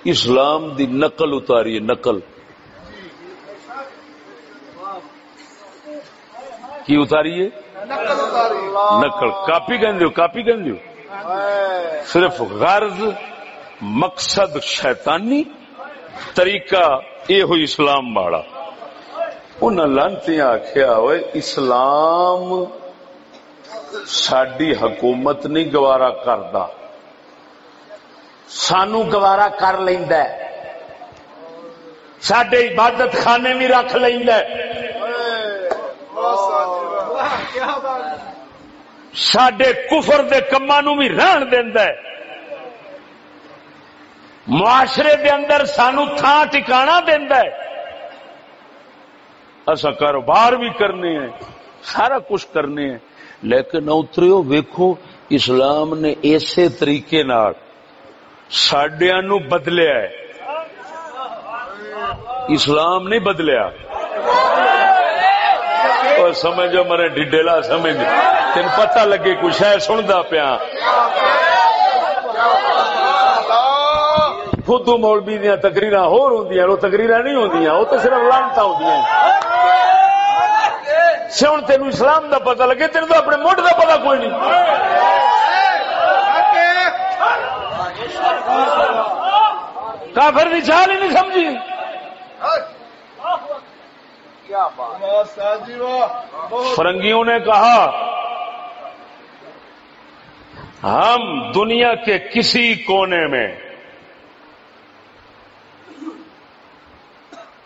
اسلام دی نقل اتاری ہے، نقل۔ کی اتاری ہے؟ نقل کاپی کہ کاپی کہ صرف غرض مقصد شیطانی طریقہ یہ ہوئی اسلام والا۔ ان لانتی آخیا ہوئے اسلام ساری حکومت نہیں گوارا کرتا سانو گوارا کر لینا سڈے عبادت خانے بھی رکھ لینا سڈے کفر دے کما نو بھی رہن دینا معاشرے دے اندر سانو تھان ٹکانا دینا اصا کاروبار بھی کرنے ہیں سارا کچھ کرنے ہیں۔ لیکن اتریو ویکھو اسلام نے اسی طریقے سڈیا نو بدلیا ہے۔ اسلام نہیں بدلیا۔ سمجھو مرے ڈیڈیلا سمجھ۔ تین پتہ لگے کچھ ہے سنتا پیا۔ خود مولوی دیا تقریر ہو وہ تقریر نہیں ہوں وہ تو صرف لانتا ہوں سن تین اسلام دا پتہ لگے تین تو اپنے مڈ دا پتہ کوئی نہیں۔ کافر کی چال ہی نہیں سمجھی۔ فرنگیوں نے کہا ہم دنیا کے کسی کونے میں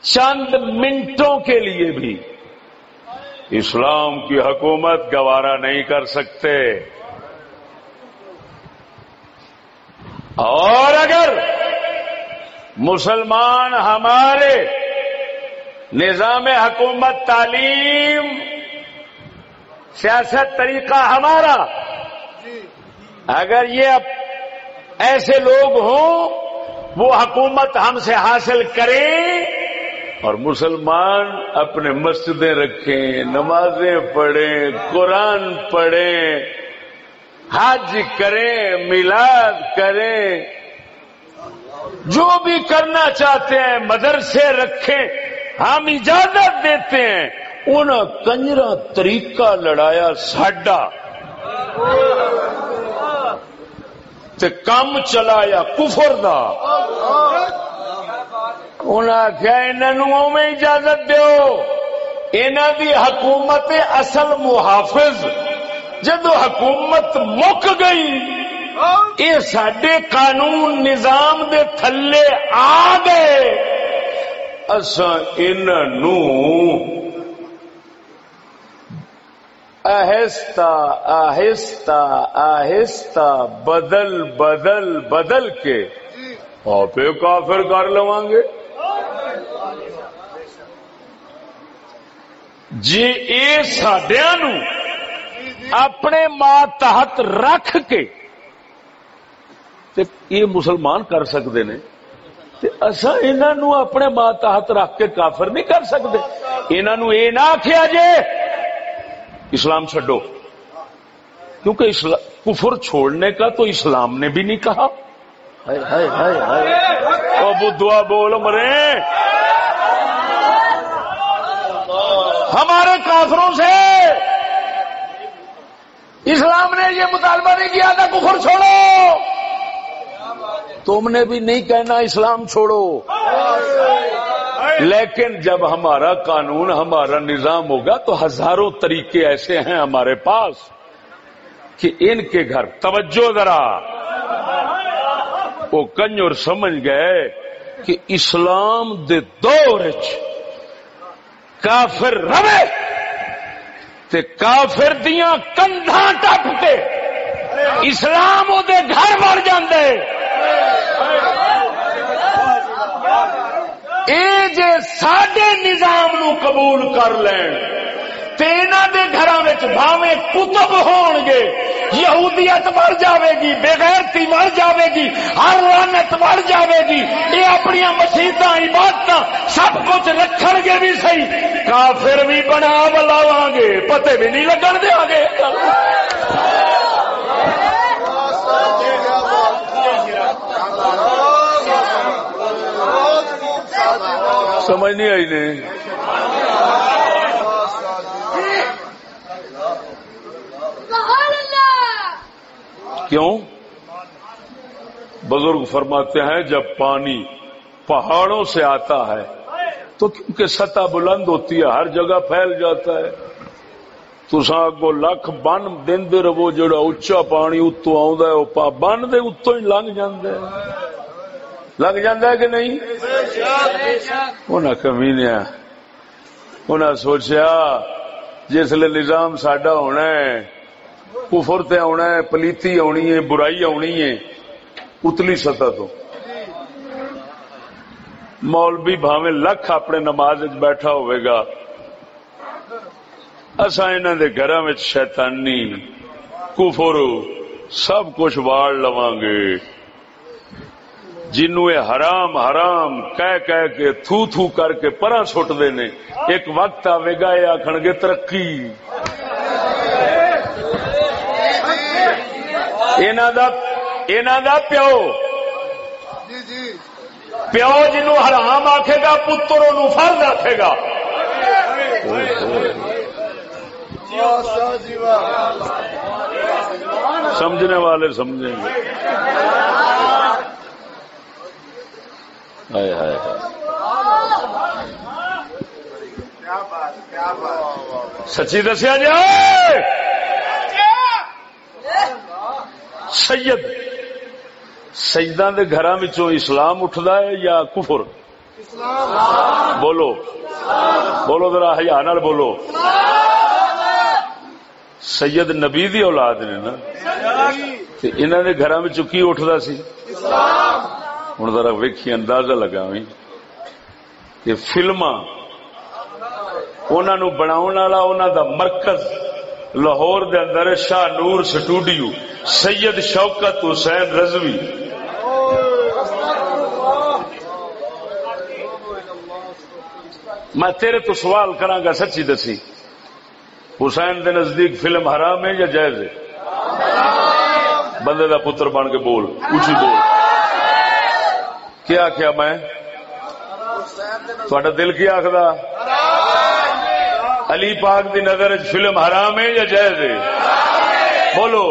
چند منٹوں کے لیے بھی اسلام کی حکومت گوارا نہیں کر سکتے۔ اور اگر مسلمان ہمارے نظام حکومت تعلیم، سیاست طریقہ ہمارا اگر یہ ایسے لوگ ہوں، وہ حکومت ہم سے حاصل کریں اور مسلمان اپنے مسجدیں رکھیں، نمازیں پڑھیں، قرآن پڑھیں، حج کریں، میلاد کریں، جو بھی کرنا چاہتے ہیں، مدرسے رکھیں، ہم اجازت دیتے ہیں۔ ان کنجرا طریقہ لڑایا ساڈا۔ کم چلایا کفر دا۔ آخیا انہوں اجازت دو دی حکومت اصل محافظ۔ جدو حکومت مک گئی یہ سڈے قانون نظام دے تھلے آ گئے۔ آہستہ آہستہ آہستہ، بدل بدل بدل کے آپ کافر کر لو گے۔ جی یہ سڈیا نو اپنے ماں تحت رکھ کے تے یہ مسلمان کر سکتے نے۔ اصا انہوں اپنے ماں تحت رکھ کے کافر نہیں کر سکتے۔ انہوں یہ نہ آخیا جے اسلام چڈو کیونکہ کفر چھوڑنے کا تو اسلام نے بھی نہیں کہا۔ بدھوا بول مرے۔ ہمارے کافروں سے۔ اسلام نے یہ مطالبہ نہیں کیا تھا کفر چھوڑو۔ تم نے بھی نہیں کہنا اسلام چھوڑو۔ لیکن جب ہمارا قانون، ہمارا نظام ہوگا تو ہزاروں طریقے ایسے ہیں ہمارے پاس کہ ان کے گھر، توجہ ذرا، وہ کنجور سمجھ گئے کہ اسلام دے دور کافر روے تے کافر دیاں کندھا ٹپ کے اسلام دے گھر بڑھ جاندے۔ اے جے ساڈے نظام نو قبول کر لین دے گھر کتب ہون گے، یہودیت مر جاوے گی، بےغیرتی مر جاوے گی، ہر لانت مر جاوے گی یہ اپنی مسیحت عبادت سب کچھ رکھ گے بھی صحیح، کافر بھی بنا بلاو گے، پتے بھی نہیں لگن دیا گے سمجھ نہیں آئی نہیں کیوں؟ بزرگ فرماتے ہیں، جب پانی پہاڑوں سے آتا ہے، تو کیونکہ سطح بلند ہوتی ہے، ہر جگہ پھیل جاتا ہے۔ تسا اگو لکھ بن دے رہو جڑا اچا پانی اتو آ بن دے اتو ہی لنگ جاندے۔ لگ ہے کہ نہیں؟ انہیں کمی نے سوچیا، جس نظام سڈا ہونا ہے، کفر تے آنا ہے، پلیتی آنی ہے، برائی آنی ہے، اتلی سطح تو۔ مولوی بھاوے لکھ اپنے نماز بیٹھا ہوئے گا۔ اصا انہوں دے گھر شیطانی، کفر، سب کچھ واڑ لواں گے۔ جنو حرام حرام کہہ کہہ کے تھو تھو کر کے پرا سٹ دے نے ایک وقت آئے گا یہ آخر گے ترقی۔ دا پیو۔ پیو جنو حرام آخے گا پتر نو فرد آخے گا۔ سمجھنے والے سمجھیں گے۔ سچی دسیا جا سید۔ سجدان دے گھر اسلام اٹھتا ہے یا کفر؟ بولو۔ بولو ذرا ہزار بولو۔ سید نبی دی اولاد نے نا انہوں نے گھر کی اٹھتا سی؟ ہوں ذرا ویکھی اندازہ لگا کہ فلما بنا دا مرکز لاہور دے اندر شاہ نور سٹوڈیو سید شوکت حسین رضوی میں تیرے تو سوال گا سچی دسی حسین دے نزدیک فلم حرام ہے یا جائز ہے بندے دا پتر بن کے بول اچھی بول کیا کیا میں؟ تھوڑا دل کیا آخر علی پاک دی نظر فلم حرام ہے یا جائز ہے؟ بولو۔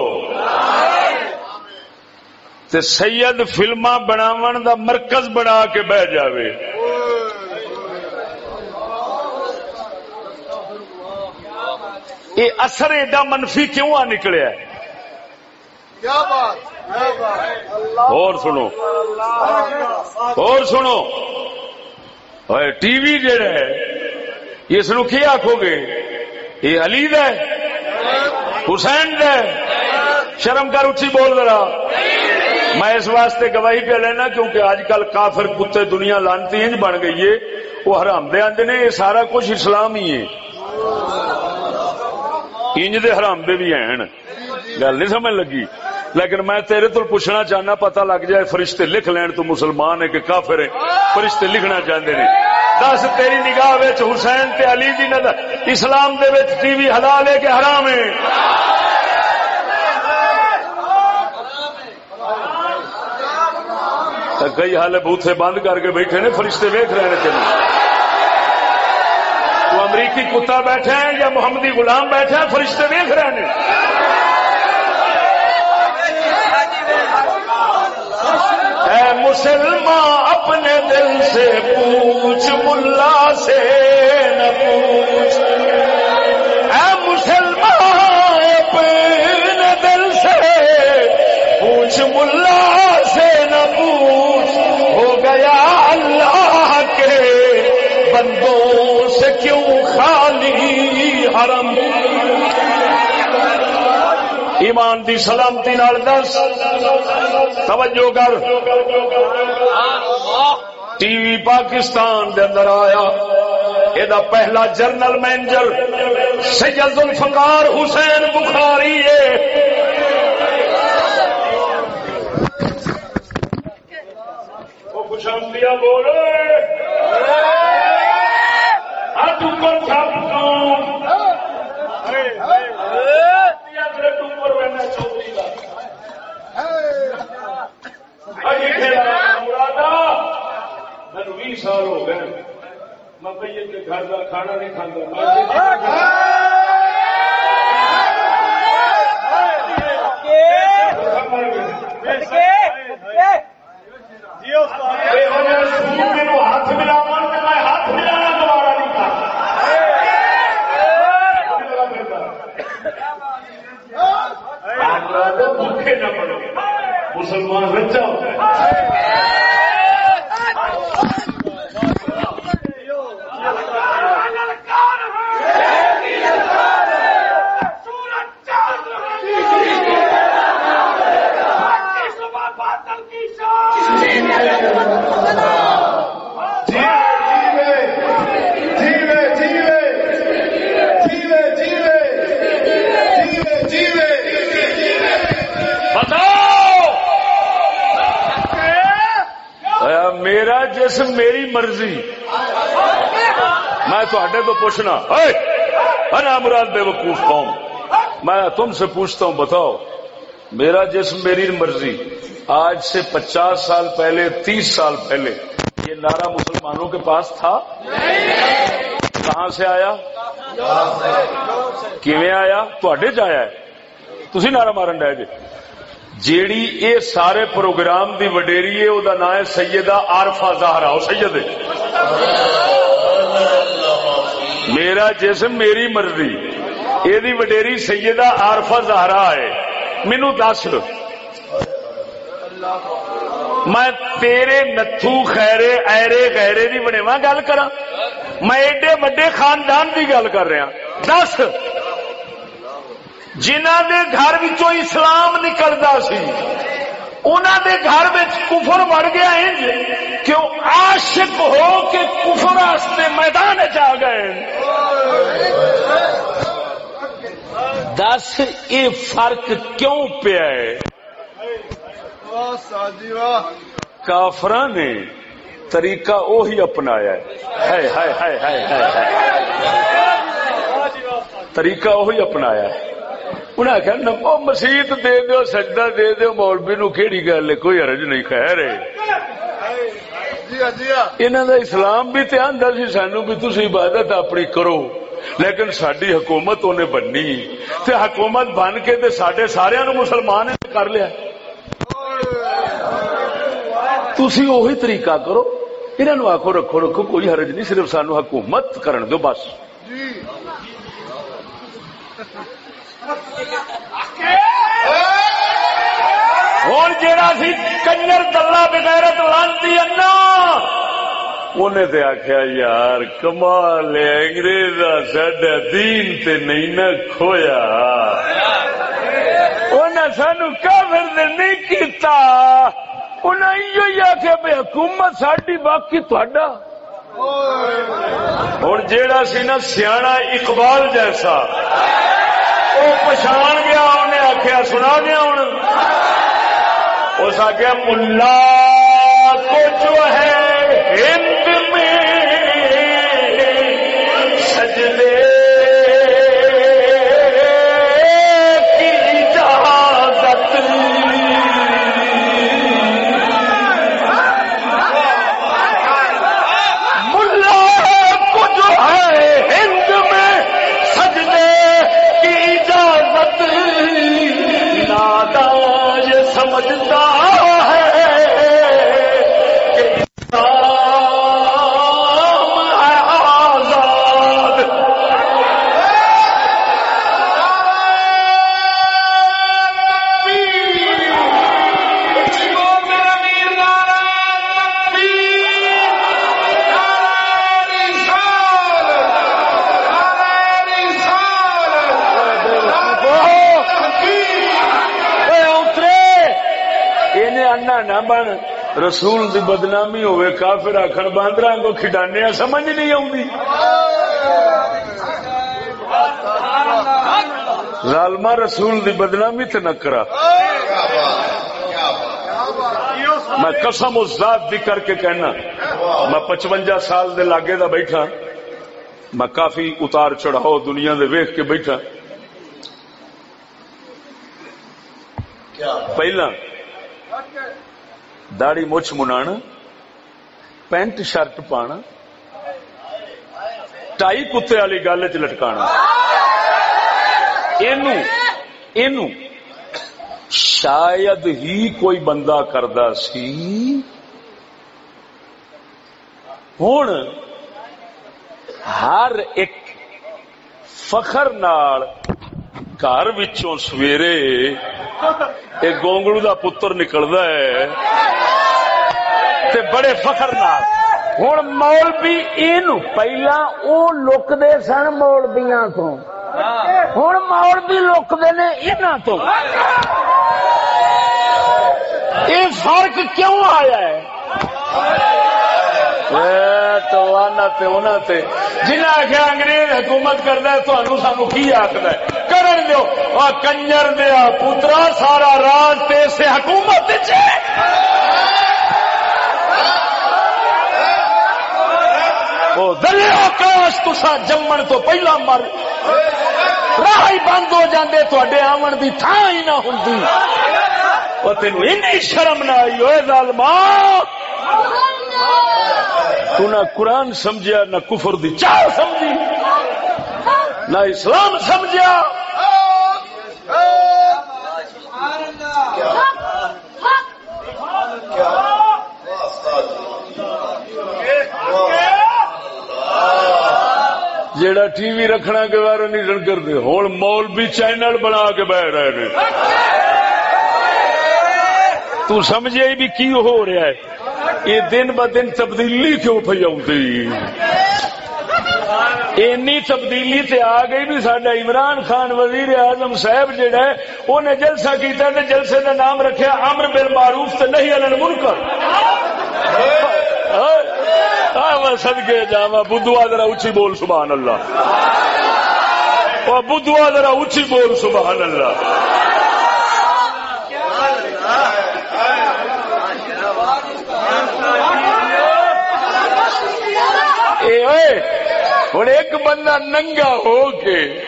تے سید فلما بناو دا مرکز بنا کے بہ جاوے۔ یہ اثر ایڈا منفی کیوں آ نکلیا کیا بات؟ اور سنو۔ اور سنو۔ ٹی وی جہا ہے، اس نو کی آخو گے؟ یہ علی ہے، حسین شرم کر اچھی بول رہا میں اس واسطے گواہی پہ لینا، کیونکہ آج کل کافر کتے دنیا لانتی انج بن گئی ہے۔ وہ حرام دے آندے نے، یہ سارا کچھ اسلام ہی ہے۔ انج دے حرام دے بھی ہیں۔ گل نہیں سمجھ لگی؟ لیکن میں تیرے تو پوچھنا چاہنا پتا لگ جائے فرشتے لکھ لین تو مسلمان ہے کہ کافر ہے فرشتے لکھنا چاہتے ہیں دس، تیری نگاہ حسین تے علی دی نظر۔ اسلام دے وچ ٹی وی حلال ہے کہ حرام ہے؟ کئی حال بوتھے بند کر کے بیٹھے نے، فرشتے ویک رہے ہیں تو امریکی کتا بیٹھے ہیں یا محمدی غلام بیٹھے ہیں فرشتے ویک رہے ہیں اے مسلمان اپنے دل سے پوچھ، ملا سے نہ پوچھ۔ اے مسلمان، اپنے دل سے پوچھ، ملا سے نہ پوچھ۔ ہو گیا اللہ کے بندوں سے کیوں خالی حرم؟ ایمان دی سلامتی نال دس۔ توجہ کر۔ ٹی وی پاکستان دے اندر آیا۔ یہ پہلا جرنل مینیجر سید الفقار حسین بخاری ہے۔ خوش بولو سال ہو گئے۔ میں بھائی کے گھر کا کھانا نہیں کھانا ہاتھ ملاو میں ہاتھ ملانا دوبارہ نہیں کھا مسلمان بچہ جسم میری مرضی۔ میں تھوڑے تو پوچھنا مراد بے وقوف قوم۔ میں تم سے پوچھتا ہوں، بتاؤ، میرا جسم میری مرضی۔ آج سے پچاس سال پہلے، تیس سال پہلے، یہ نعرہ مسلمانوں کے پاس تھا؟ کہاں سے آیا؟ کیویں آیا؟ جایا ہے۔ تھی نعرہ مارن ڈے جی۔ جیڑی اے سارے پروگرام دی وڈیری ہے او دا نام ہے سیدہ عارفہ زہرا، او سید میرا جسم میری مرضی اے دی وڈیری سیدہ عارفہ زہرا ہے مینو دس۔ میں تیرے نتھو خیرے، ایرے غیرے دی بنے گل کرا میں ایڈے وڈے خاندان دی گل کر رہا۔ دس۔ جنہ دے گھر اسلام نکلتا سی انہوں دے گھر کفر بڑھ گیا انج، کہ عاشق ہو کے کفر واسطے میدان چ گئے۔ دس، یہ فرق کیوں پیا ہے؟ کافر نے طریقہ وہی اپنایا ہے۔ طریقہ وہی اپنایا ہے۔ انہیں آخیا نمو مسیت دے دو سجدہ دے دو مولوی نو گل ہے؟ کوئی حرج نہیں خیر ہے۔ انہوں دا اسلام بھی دھیان دس سی سانو بھی تھی عبادت اپنی کرو۔ لیکن ساری حکومت انہیں بننی۔ تے حکومت بن کے تے سڈے سارے نو مسلمان کر لیا۔ تھی وہی طریقہ کرو۔ انہوں آخو رکھو رکھو کوئی حرج نہیں صرف سانو حکومت کرن دو بس۔ ہوں جا سی کنجر دلہ بغیرت لانتی انا، انہیں تے آخیا یار، کمال انگریز سڈا دین تے نہیں نہ کھویا۔ جنہیں سانو کافر دے نہیں کیتا۔ انہیں یہ آخیا بھائی حکومت ساری باقی تھوڑا ہوں جیڑا سی نا سیاح اقبال جیسا وہ پچھان گیا، انہیں آخیا سنا گیا ہوں اس آخیا ملا کو جو ہے ہند میں رسول دی بدنامی ہوئے کافر آخر باندر کو کھڈانے سمجھ نہیں آتی ظالما رسول دی بدنامی تے نہ کرا۔ میں قسم اس ذات دی کر کے کہنا میں پچوجا سال دے لاگے دا بیٹھا۔ میں کافی اتار چڑھاؤ دنیا دے ویخ کے بیٹھا۔ پہلا داڑی مچھ منانا پینٹ شرٹ پانا ٹائی کتے والی گل چ لٹکانا شاید ہی کوئی بندہ کردا سی ہوں ہر ایک فخر نال گھر وچوں سویرے ایک گونگڑو دا پتر نکلدا ہے بڑے فخر نال۔ ہوں مولوی اینو پہلا او لکتے سن مولبیاں تو۔ ہوں مولوی لکتے نے یہاں تو۔ یہ فرق کیوں آیا ہے؟ اے تو آنا تے اونا تے۔ جنہ آخیا انگریز حکومت تھانوں سانو کی ہے؟ کرن دیو۔ آ کنجر دیا پترا سارا راج تے سے حکومت ہے او کاش تسا جمن تو پہلا مر۔ راہ بند ہو جاندے، تواڈے آمن دی تھاں ہی نہ ہوندی۔ او تینوں اینی شرم نہ آئی اوے ظالما تو نہ قرآن سمجھیا، نہ کفر دی چال سمجھی، نہ اسلام سمجھیا۔ جیڑا ٹی وی رکھنا کے بارے نہیں رن کرتے ہوں مول بھی چینل بنا کے بہ رہے ہیں تو سمجھے بھی کی ہو رہا ہے؟ یہ دن ب دن تبدیلی کیوں پی آئی اینی تبدیلی تے آ گئی بھی سڈا عمران خان وزیر اعظم صاحب جہا ہے انہیں جلسہ کیتا تے جلسے کا نام رکھا امر بل معروف تے نہیں الن منکر۔ ہاں، سدکے جا بدھوا ذرا اچھی بول، سبحان اللہ۔ بدھوا ذرا اچھی بول، سبحان اللہ۔ ہوں ایک بندہ ننگا ہو کے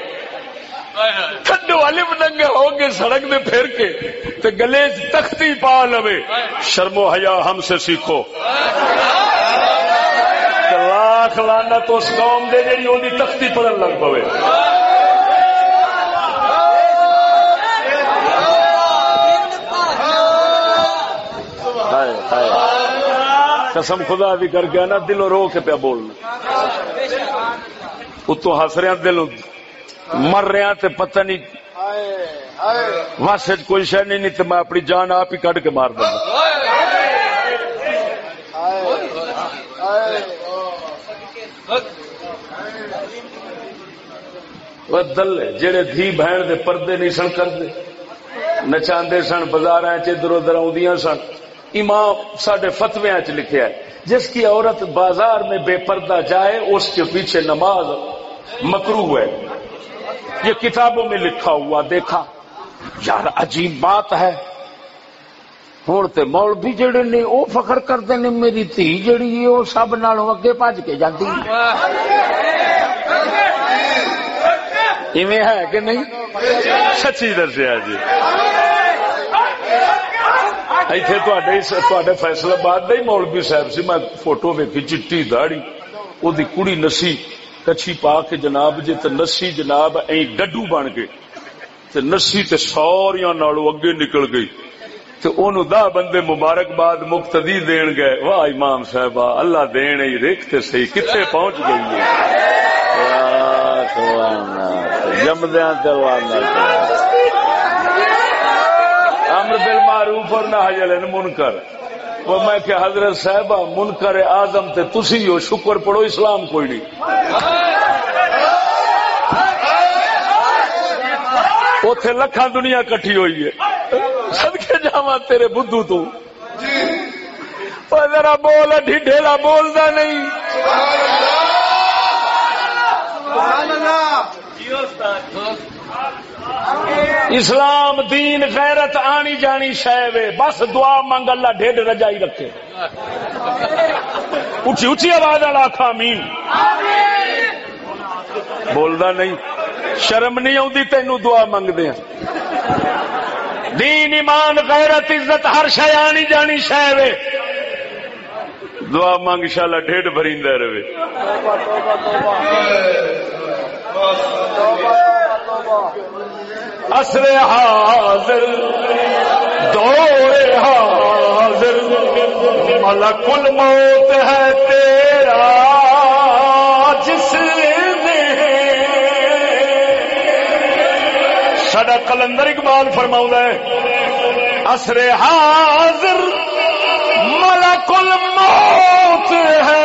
کھڈو والے ننگا ہو کے سڑک میں پھر کے، تے گلے تختی پا لوے۔ شرم و حیا ہم سے سیکھو۔ لاکھ لانا تو اس قوم دے جی وہ تختی پڑھن لگ پوے۔ قسم خدا بھی کر کے نا دلوں رو کے پیا بولنا۔ اتو ہس رہا دل مر رہا تے پتہ نہیں۔ وس کوئی شہ نہیں تو میں اپنی جان آپ ہی کڈ کے مار دوں۔ دل جڑے دھی بہن دے پردے نہیں سن کرتے نچا سن بازار ادھر ادھر آدی سن امام سڈے فتویا چ لکھا ہے جس کی عورت بازار میں بے پردہ جائے اس کے پیچھے نماز مکرو ہے یہ کتابوں میں لکھا ہوا دیکھا یار عجیب بات ہے ہوں تو مول بھی جڑے نے وہ فخر کرتے ہیں میری تھی جڑی ہے وہ سب نالوں اگے بج کے جاتی ہے ایویں ہے کہ نہیں؟ سچی دسیا جی۔ اتنے فیصلہ باد مولوی صاحب سے میں فوٹو ویکھی، چٹی داڑی وہ کڑی نسی، کچھی پا کے جناب جی تو نسی جناب ائی ڈڈو بن گئے۔ تے نسی تے سوریا نالو اگے نکل گئی۔ تے اونوں دہ بندے مبارکباد مقتدی دین گئے۔ واہ امام صاحب اللہ دین ہی رکھ تے صحیح کتنے پہنچ گئی ہے؟ جمدیا تلوار امر بل معروف اور نہ حجل منکر وہ میں کہ حضرت صاحب منکر آدم تے تسی ہو، شکر پڑھو، اسلام کوئی نہیں۔ اتے لکھان دنیا کٹھی ہوئی ہے۔ سد کے جا تیرے بدھو تو۔ ذرا بول ڈھیلا بولتا نہیں۔ اسلام دین غیرت آنی جانی شہ بس دعا منگ اللہ ڈیڈ رجائی رکھے۔ اچھی اچھی آواز والا خامین بولدا نہیں، شرم نہیں آتی تینوں دعا منگدے دین، ایمان، غیرت، عزت، ہر شہ آنی جانی شہ دعا منگ شالا ڈیڈ بری رہے۔ اصر حاضر، دور حاضر، ملک الموت ہے تیرا، جس سڈا کلندر اقبال فرماؤں ہے اصر حاضر، ملک الموت ہے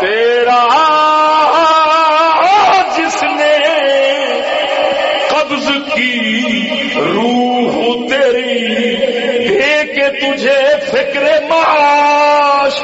تیرا۔ کی روح تیری دے کے تجھے فکر معاش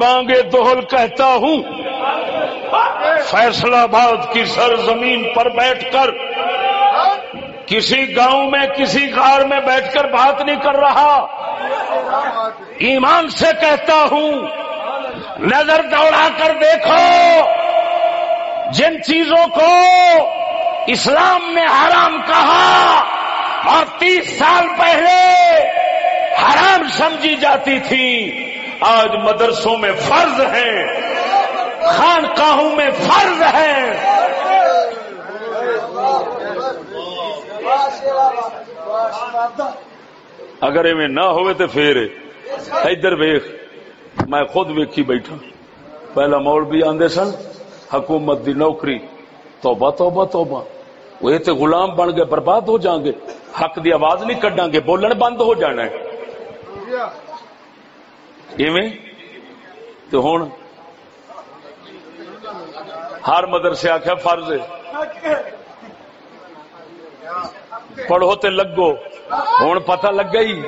بانگے دوہل کہتا ہوں۔ فیصلہ باد کی سرزمین پر بیٹھ کر، کسی گاؤں میں، کسی غار میں بیٹھ کر بات نہیں کر رہا۔ ایمان سے کہتا ہوں، نظر دوڑا کر دیکھو، جن چیزوں کو اسلام نے حرام کہا، اور تیس سال پہلے حرام سمجھی جاتی تھی۔ آج مدرسوں میں فرض ہیں خانقاہوں میں فرض ہیں اگر ایویں نہ ہوئے تو پھر ادھر ویخ میں خود ویکھی بیٹھا۔ پہلا موڑ بھی آدھے سن، حکومت دی نوکری، توبہ توبہ توبہ۔ وہ تو غلام بن گئے، برباد ہو جان گے۔ حق دی آواز نہیں کڈاں گے، بولن بند ہو جانا ہے۔ ہوں ہر مدرسے آخیا فرض پڑھو تے لگو ہوں پتہ لگ گئی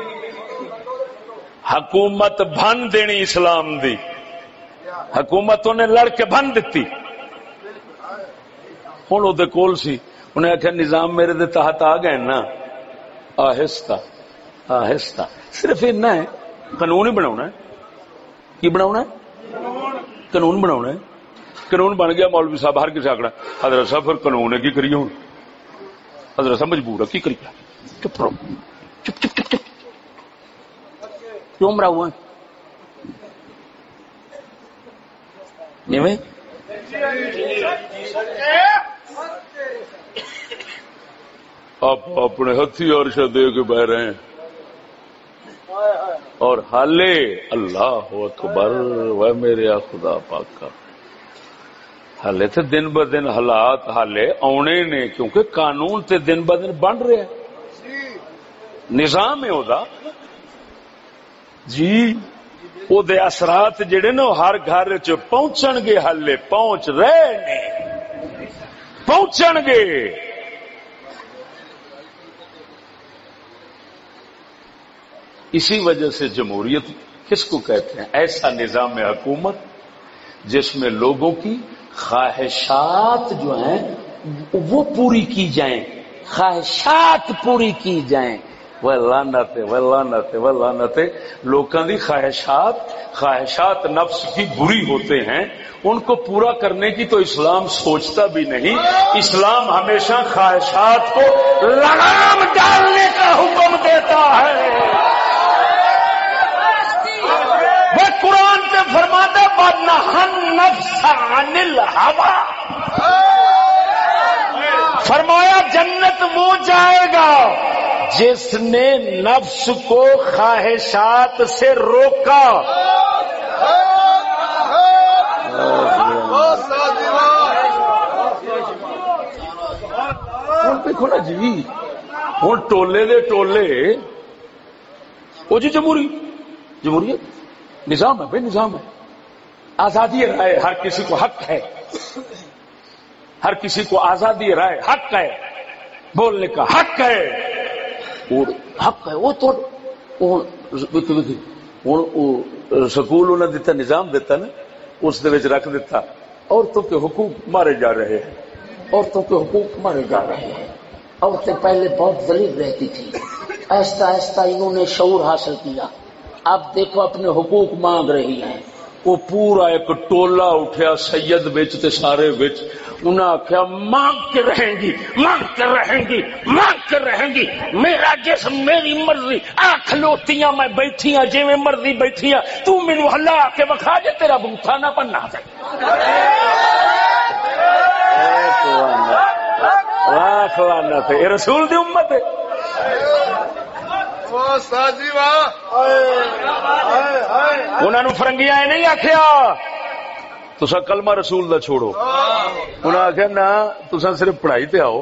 حکومت بن دینی اسلام دی حکومت انہیں لڑ کے بن دیتی ہوں وہ کول سی انہیں آخیا نظام میرے دے تحت آ گئے نا آہستہ آہستہ صرف ہے قانون ہی بنا کی بنا قانون بنا قانون بن گیا، مولوی صاحب ہر کسی آکڑا حضرت صاحب پھر قانون ہے، کی کریے ہوں حضرت صاحب مجبور ہے، کی کریے؟ چپ رہو۔ چپ چپ چپ چپ۔ کیوں مرا ہوا آپ اپنے ہتھی اور دے کے بہ رہے ہیں۔ اور حالے اللہ اکبر و میرے خدا پاک کا حالے تے دن ب دن حالات حالے آنے نے، کیونکہ قانون تے دن ب دن بن رہے نظام ہے وہ جی وہ اثرات جڑے نا ہر گھر چ پہنچن گے، حالے پہنچ رہے نے۔ پہنچن گے۔ اسی وجہ سے جمہوریت کس کو کہتے ہیں؟ ایسا نظام حکومت جس میں لوگوں کی خواہشات جو ہیں، وہ پوری کی جائیں۔ خواہشات پوری کی جائیں۔ وہ لانت وہ لانت وہ لانت لوگوں کی خواہشات خواہشات نفس کی بری ہوتے ہیں۔ ان کو پورا کرنے کی تو اسلام سوچتا بھی نہیں۔ اسلام ہمیشہ خواہشات کو لگام ڈالنے کا حکم دیتا ہے وہ قرآن سے فرماتا فرمایا جنت وہ جائے گا جس نے نفس کو خواہشات سے روکا۔ دیکھو نا جی ہوں ٹولے دے ٹولے۔ وہ جی جمہوری، جمہوریت، نظام ہے، بے نظام ہے۔ آزادی رائے ہر کسی کو حق ہے۔ ہر کسی کو آزادی رائے حق ہے۔ بولنے کا حق ہے۔ اور حق ہے، وہ تو سکول انہیں دیتا نظام دیتا نا، اس رکھ دیتا عورتوں کے حقوق مارے جا رہے ہیں۔ عورتوں کے حقوق مارے جا رہے ہیں۔ عورتیں پہلے بہت ذلیل رہتی تھی ایسا ایسا انہوں نے شعور حاصل کیا۔ اب دیکھو، اپنے حقوق مانگ رہی ہیں۔ وہ پورا ایک ٹولا اٹھیا سید بچ تے سارے بچ انہیں آخیا مانگ کے رہیں گی، مانگ کے رہیں گی، مانگ کے رہیں گی۔ میرا جسم، میری مرضی آخ لوتیاں میں بیٹھی ہوں جی میں مرضی بیٹھی ہوں تو مینو ہلا کے بکھا جے تیرا بوتھا نہ بننا دے لاکھ لانا رسول دی امت ہے۔ انہوں فرنگیا نہیں آخیا تسا کلمہ رسول دا چھوڑو۔ انہوں نے آخیا نہ تسا صرف پڑھائی تے آؤ۔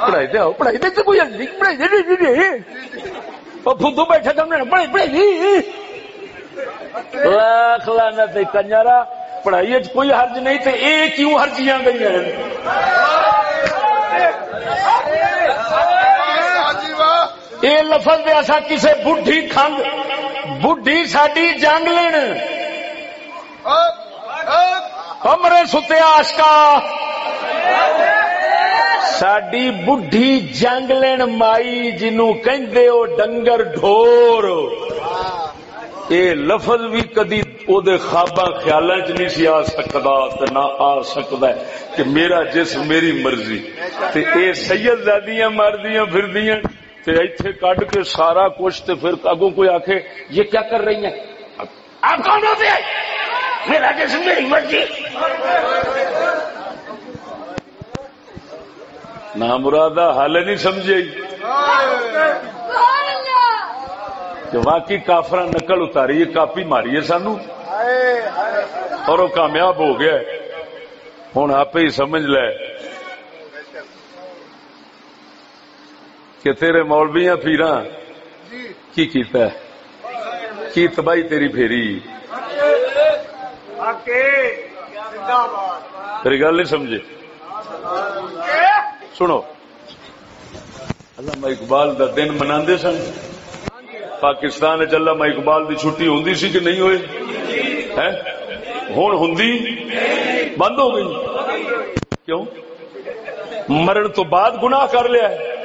پڑھائی تے آؤ۔ پڑھائی تے کوئی پڑھائی فدو بیٹھے تم نے پڑھائی پڑھائی لاکھ لانا کنجارا پڑھائی کوئی حرج نہیں تے اے کیوں ہرجیاں گئی ہیں؟ یہ لفظ دے ایسا کسے بڈھی کھنگ، بڈھی ساڈی جنگ لین۔ کمرے ستے آشکا۔ ساڈی بڈھی جنگ لین مائی جنو کہندے او ڈنگر ڈھور۔ اے لفظ بھی کدی او دے خواباں خیالاں چ نہیں سی آ سکدا تے نہ آ سکدا کہ میرا جسم میری مرضی۔ تے اے سید زادیاں مردیاں پھردیاں۔ ایتھے کڈ کے سارا کچھ تو پھر اگوں کوئی آخ یہ کیا کر رہی ہیں؟ آپ کون ہوتے ہیں میرا جسم میری مرضی۔ نہ مرادہ حال نہیں سمجھے۔ کہ واقعی کافر نقل اتاری ہے کاپی ماری ہے سانو۔ اور وہ کامیاب ہو گیا۔ ہوں آپ ہی سمجھ لے۔ کہ تیرے مولویاں پیرا کی کیتا ہے؟ کی تباہی تیری پھیری؟ تیری گل نہیں سمجھے۔ سنو۔ علامہ اقبال دا دن منا سن۔ پاکستان علامہ اقبال دی چھٹی ہوں سی کہ نہیں ہوئے ہوں ہوں بند ہو گئی۔ کیوں؟ مرن تو بعد گناہ کر لیا ہے۔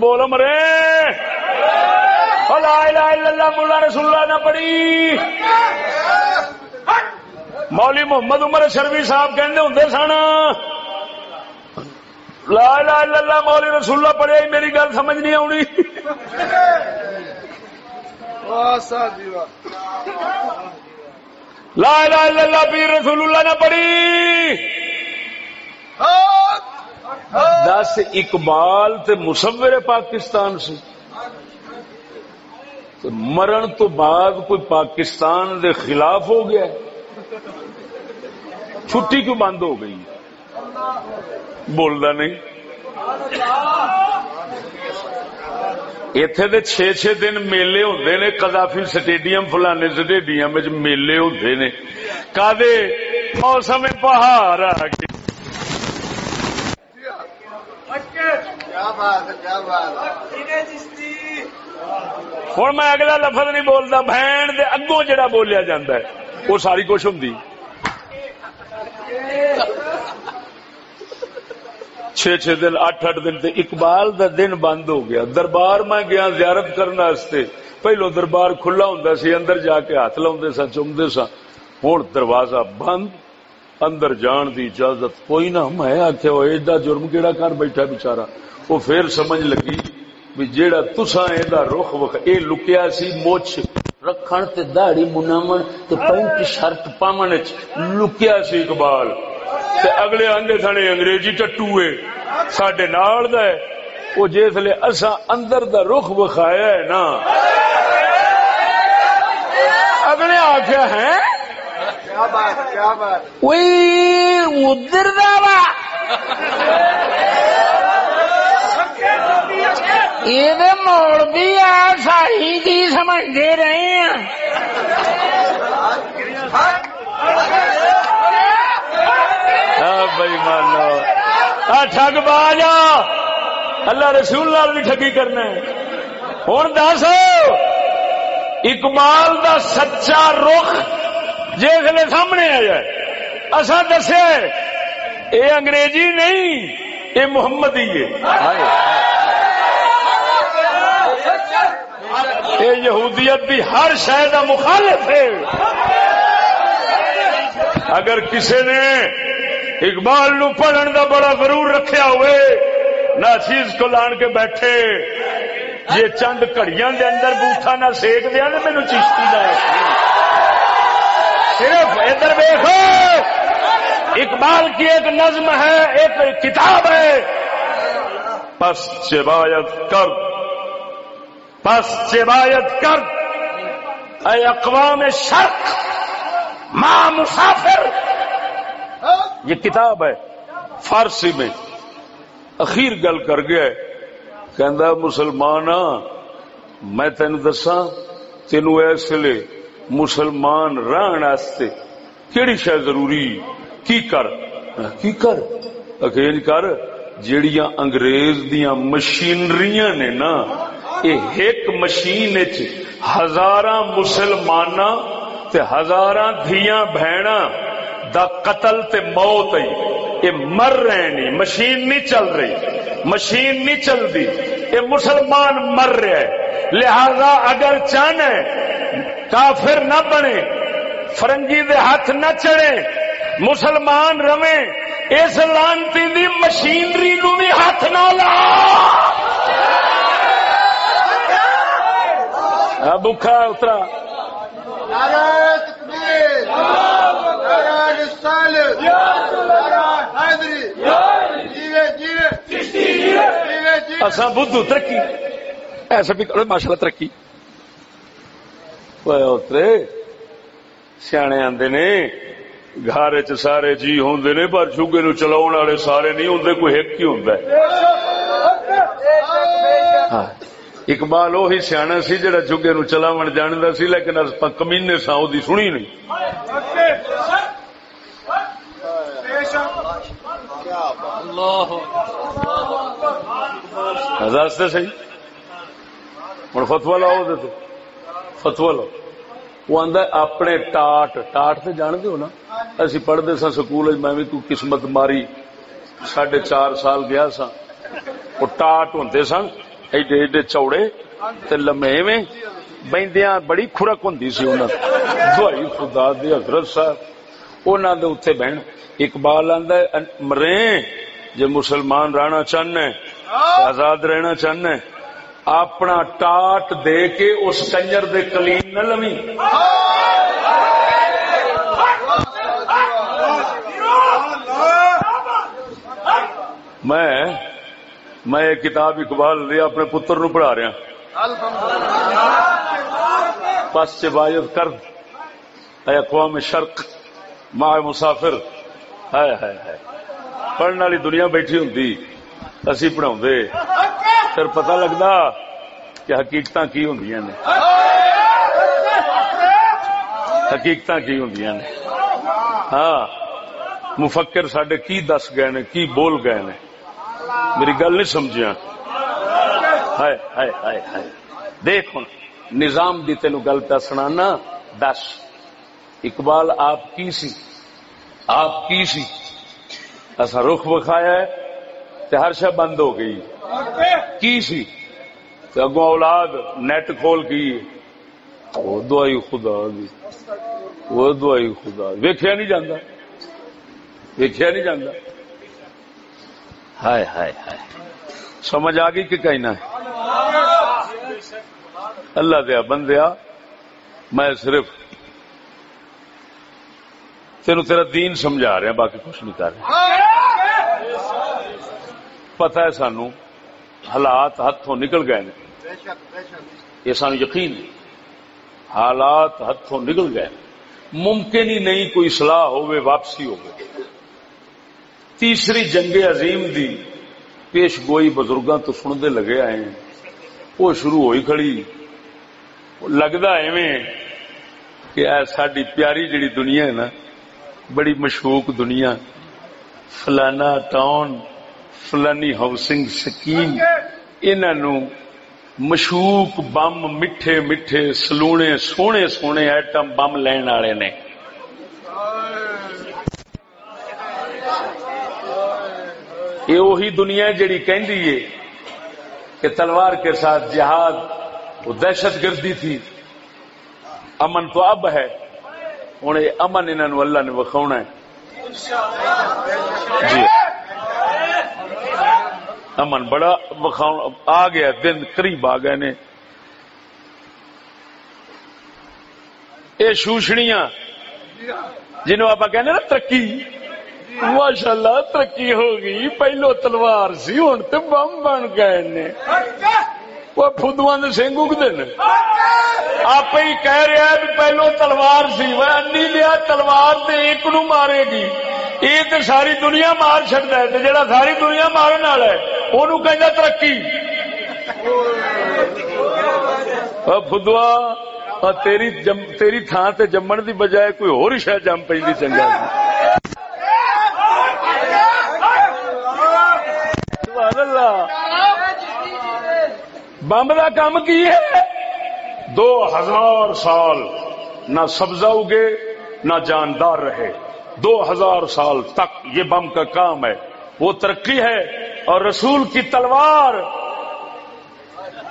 بولو مرے۔ لا الہ الا اللہ، مولا رسول اللہ نہ پڑی مولی محمد عمر شرمی صاحب کہندے ہوں سن۔ لا الہ الا اللہ، مولی رسول اللہ پڑھیا میری گل سمجھ نہیں آنی لا الہ الا اللہ، پیر رسول اللہ نے پڑھی۔ دس اقبال تے مصور پاکستان سے تو مرن تو بعد کوئی پاکستان دے خلاف ہو گیا۔ چھٹی کیوں بند ہو گئی؟ بولتا نہیں۔ اتے چھ چھ دن میلے ہوتے نے کدافی سٹیڈیم فلانے سٹیڈیم میلے ہوتے نے کدے موسم پہاڑ آ گئے ہوں میں اگلا لفظ نہیں بولتا بہن دے اگوں جڑا بولیا جاتا ہے وہ ساری کچھ ہوں چھ چھ دن، اٹھ اٹھ دن تے اقبال دا دن بند ہو گیا۔ دربار میں گیا زیارت کرنے پہلو دربار کھلا ہوں سی، اندر جا کے ہاتھ لاؤ سا چومتے سا ہوں دروازہ بند۔ اندر جان دی اجازت کوئی نہ۔ میں آخیا وہ ایڈا جرم کیڑا کر بیٹھا بچارا وہ پھر سمجھ لگی بھی جیڑا تسا دا رخ وخ اے لکیا سی موچ رکھن تے داڑھی منامن تے پینٹ شرٹ پامن لکیا سی اقبال۔ تے اگلے آندے سنے انگریزی ٹٹوے ساڈے نال دا ہے۔ وہ جس لے اسا اندر دا رخ وکھایا ہے نا۔ اگلے آخیا ہے ادھر دا وا۔ یہ موڑ بھی آ سائی کی جی سمجھتے رہے ہیں۔ بھائی ٹھگ باجا اللہ رسول لال بھی ٹھگی کرنا ہوں دس۔ اقبال دا سچا رخ جس سامنے آ جائے اصا دسے یہ انگریزی نہیں یہ محمد ہی ہے یہودیت بھی ہر شہر مخالف ہے۔ اگر کسی نے اقبال نو پڑھن کا بڑا ضرور رکھیا ہوئے۔ ناچیز کو لان کے بیٹھے۔ یہ چند کڑیاں دے اندر بوٹا نہ سیک دیا نا مینو چیشتی نہ صرف ادھر دیکھو اقبال کی ایک نظم ہے، ایک کتاب ہے۔ پس چبایت کر۔ بس روایت کر۔ اے اقوام شرق، ماں مسافر۔ یہ کتاب ہے، فارسی میں۔ اخیر گل کر گیا کہ مسلمان میں تین دسا تین اس لیے مسلمان رہن واسطے کیڑی شہ ضروری؟ کی کر؟ کی کر؟ اخیر کر، جیڑیاں انگریز دیاں مشینریاں نے نا یہ ایک مشین ہزار مسلمان ہزار دیا بہن دا قتل تے موت یہ مر رہے نہیں، مشین نہیں چل رہی۔ مشین نہیں چل رہی یہ مسلمان مر رہے لہذا اگر چاہنا کافر نہ بنے، فرنگی دے ہاتھ نہ چڑھے، مسلمان روے اس لانتی دی مشینری نو بھی ہاتھ نہ لا۔ بخا اترا۔ بدھو ترقی. ایسا بھی کرو ماشاء اللہ ترقی سیانے آدھے نے گھر چ سارے جی ہوں نے پر چوگے نو والے سارے نہیں ہوں کوئی ایک ہی ہوں اقبال وہی سیاح سی جہاں چگے نو چلاو جانتا سی لیکن کمینے سا وہ سنی نہیں سی ہوں فتوا لاؤ فتوا لاؤ۔ وہ آدھا اپنے ٹاٹ ٹاٹ سے جان دو نا؟ اسی پڑھتے سا سکول میں بھی قسمت ماری ساڈے چار سال گیا سا وہ ٹاٹ ہوں سن، ایڈے ایڈے چوڑے تے لمے میں بہندیاں بڑی خورک ہوں سی انہوں دوائی خدا دی حضرت صاحب۔ انہوں دے اتنے بہن اقبال آدھا مرے جے مسلمان رہنا چاہنا آزاد رہنا چاہنا اپنا ٹاٹ دے کے اس کنجر دے کلیم نہ لوی میں میں ایک کتاب اقبال لیا اپنے پتر نو پڑھا رہا۔ پس چبایت کرد اے اقوام شرق، ماہ مسافر۔ ہے ہے ہے پڑھنے والی دنیا بیٹھی ہوں اسی پڑھا پھر پتہ لگتا کہ حقیقت کی ہوں نے حقیقت کی ہوں نے ہاں مفکر سڈے کی دس گئے نے کی بول گئے نے میری گل نہیں سمجھا دیکھ ہوں نظام دی تین گل پہ سنانا دس اقبال آپ کی سی آپ کی سی ایسا رخ بکھایا ہے تے ہر شہ بند ہو گئی۔ کی سی؟ تے اگوں اولاد نیٹ کھول کی۔ وہ دعائی خدا دی۔ وہ دعائی خدا ویکھیا نہیں جاندہ ویکھیا نہیں جاندہ ہائے ہائے ہائے۔ سمجھ آ گئی کہ کہیں نہ؟ اللہ دیا بندیا، میں صرف تینوں تیرا دین سمجھا رہا باقی کچھ نہیں کر رہے۔ پتا ہے سانو، حالات ہاتھوں نکل گئے یہ سانو یقین حالات ہاتھوں نکل گئے ممکن ہی نہیں کوئی سلاح ہوئے واپسی ہو تیسری جنگ عظیم دی پیش گوئی بزرگاں تو سنتے لگے آئے ہیں۔ وہ شروع ہوئی کھڑی۔ لگتا ایویں کہ ساری پیاری جڑی دنیا ہے نا بڑی مشہور دنیا، فلانا ٹاؤن، فلانی ہاؤسنگ سکیم انہوں مشوق بم، میٹھے میٹھے، سلونے، سونے سونے ایٹم بم لین والے نے۔ یہ وہی دنیا جڑی ہے کہ تلوار کے ساتھ جہاد، وہ دہشت گردی تھی۔ امن تو اب ہے۔ ہوں امن انہوں اللہ نے وکھاؤنا ہے۔ جی۔ امن بڑا آ گیا، دن قریب آ گئے نے۔ یہ شوشنیاں، جنہوں آپ کہنے نا ترقی ماشاء اللہ ترقی ہو گئی، پہلو تلوار سی ہوں تو بم بن گئے نے۔ وہ فدو سنگ اگتے ہیں آپ ہی کہہ رہا ہے پہلو تلوار سی، وہ انی لیا تلوار تے ایک نو مارے گی۔ یہ تو ساری دنیا مار چڑتا ہے جڑا ساری دنیا مارن والا ہے وہ کہ ترقی۔ فدوا تیری جم، تیری تھان تے جمن دی بجائے کوئی اور شاید جم پی چنگا۔ اللہ۔ بمب کا کام کی ہے؟ دو ہزار سال نہ سبزہ اگے نہ جاندار رہے۔ دو ہزار سال تک یہ بم کا کام ہے۔ وہ ترقی ہے اور رسول کی تلوار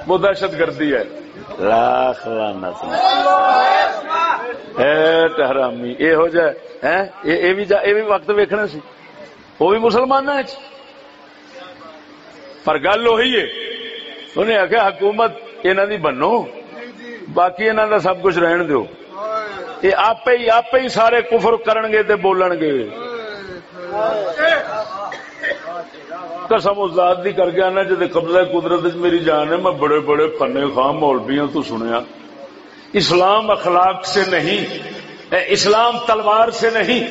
وہ دہشت گردی ہے۔ لاکھ یہ ہو جائے۔ یہ بھی وقت ویکنا سی۔ وہ بھی مسلمان پر گل وہی ہے انہیں آخیا حکومت انہوں دی بنو، باقی انہوں دا سب کچھ رہن دو یہ آپ ہی آپ ہی سارے کفر کرن گے تے بولن گے۔ قسم ذات دی کر گیا نا جی قبضہ قدرت میری جان ہے، میں بڑے بڑے فنے خام مولبیاں تو سنیا۔ اسلام اخلاق سے نہیں اسلام تلوار سے نہیں،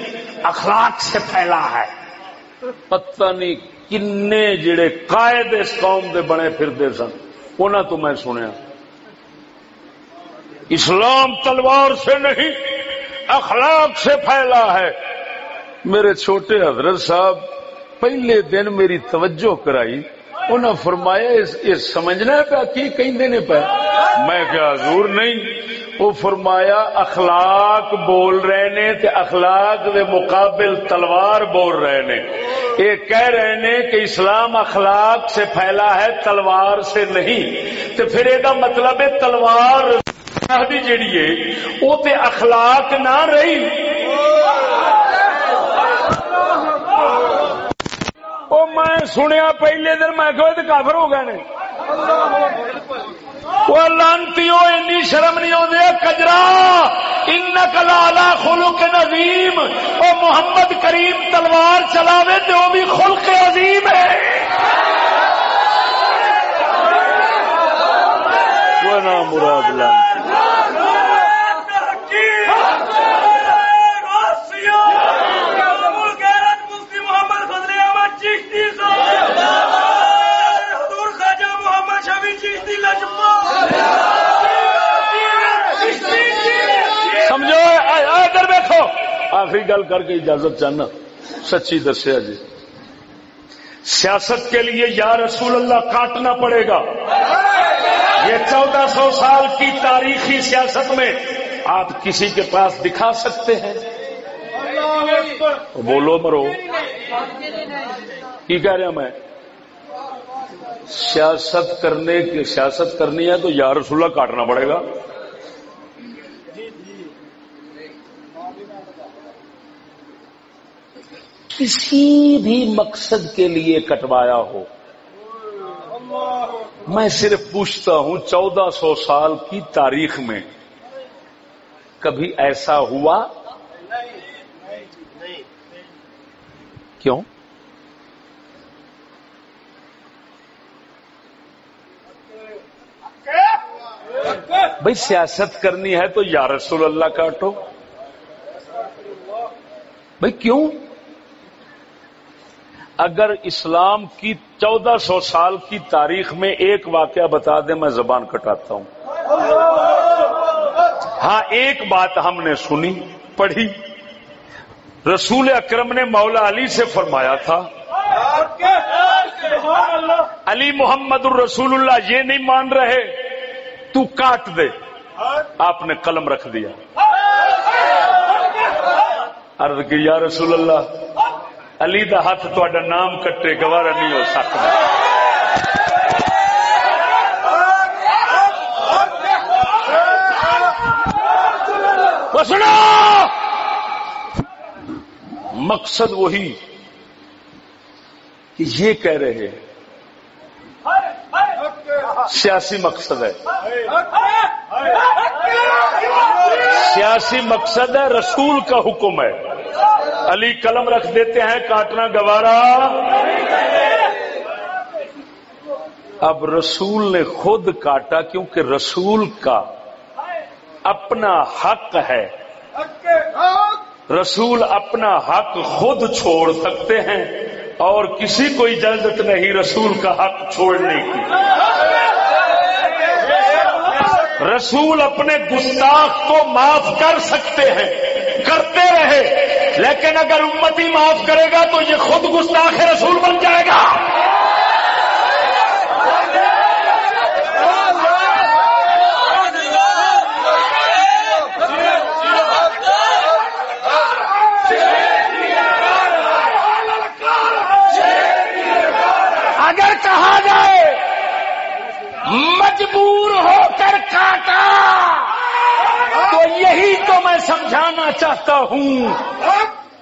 اخلاق سے پھیلا ہے۔ پتہ نہیں کن جڑے قائد اس قوم دے بنے پھرتے سن انہوں تو میں سنیا۔ اسلام تلوار سے نہیں، اخلاق سے پھیلا ہے۔ میرے چھوٹے حضرت صاحب، پہلے دن میری توجہ کرائی۔ انہوں فرمایا، اس سمجھنا پہ کی کہیں پہ میں کیا حضور نہیں۔ وہ فرمایا، اخلاق بول رہے نے تے اخلاق دے مقابل تلوار بول رہے نے۔ یہ کہہ رہے نے کہ اسلام اخلاق سے پھیلا ہے، تلوار سے نہیں۔ تو پھر یہ مطلب ہے، تلوار جیڑی ہے، وہ تے اخلاق نہ رہی۔ میں سنیا پہلے دن، میں کہ کافر ہو گئے نے۔ وہ لانتی اینی شرم نہیں آدھے کجرا ان کلا خلو کے نظیم وہ محمد کریم تلوار چلاوے تو وہ بھی خلق عظیم ہے۔ وہ نام مراد لانتی۔ آخری گل کر کے اجازت چاہنا۔ سچی دسیا جی۔ سیاست کے لیے یا رسول اللہ کاٹنا پڑے گا۔ یہ چودہ سو سال کی تاریخی سیاست میں آپ کسی کے پاس دکھا سکتے ہیں۔ بولو مرو۔ کی کہہ رہا میں؟ سیاست کرنے کی سیاست کرنی ہے تو یا رسول اللہ کاٹنا پڑے گا۔ کسی بھی مقصد کے لیے کٹوایا ہو۔ میں صرف پوچھتا ہوں، چودہ سو سال کی تاریخ میں کبھی ایسا ہوا؟ کیوں؟ بھائی سیاست کرنی ہے تو یا رسول اللہ کاٹو۔ بھائی کیوں؟ اگر اسلام کی چودہ سو سال کی تاریخ میں ایک واقعہ بتا دیں، میں زبان کٹاتا ہوں۔ ہاں ایک بات ہم نے سنی، پڑھی۔ رسول اکرم نے مولا علی سے فرمایا تھا، علی محمد الرسول اللہ، یہ نہیں مان رہے، تو کاٹ دے۔ آپ نے قلم رکھ دیا۔ عرض کی، یا رسول اللہ علی دا ہاتھ تا نام کٹے، گوارا نہیں ہو سکتا مقصد وہی کہ یہ کہہ رہے ہیں۔ سیاسی مقصد ہے۔ سیاسی مقصد ہے رسول کا حکم ہے۔ علی قلم رکھ دیتے ہیں کاٹنا گوارا۔ اب رسول نے خود کاٹا کیونکہ رسول کا اپنا حق ہے۔ رسول اپنا حق خود چھوڑ سکتے ہیں اور کسی کو اجازت نہیں رسول کا حق چھوڑنے کی۔ رسول اپنے گستاخ کو معاف کر سکتے ہیں، کرتے رہے۔ لیکن اگر امتی معاف کرے گا تو یہ خود گستاخ رسول بن جائے گا۔ اگر کہا جائے مجبور ہو کر کاٹا، تو یہی تو میں سمجھانا چاہتا ہوں۔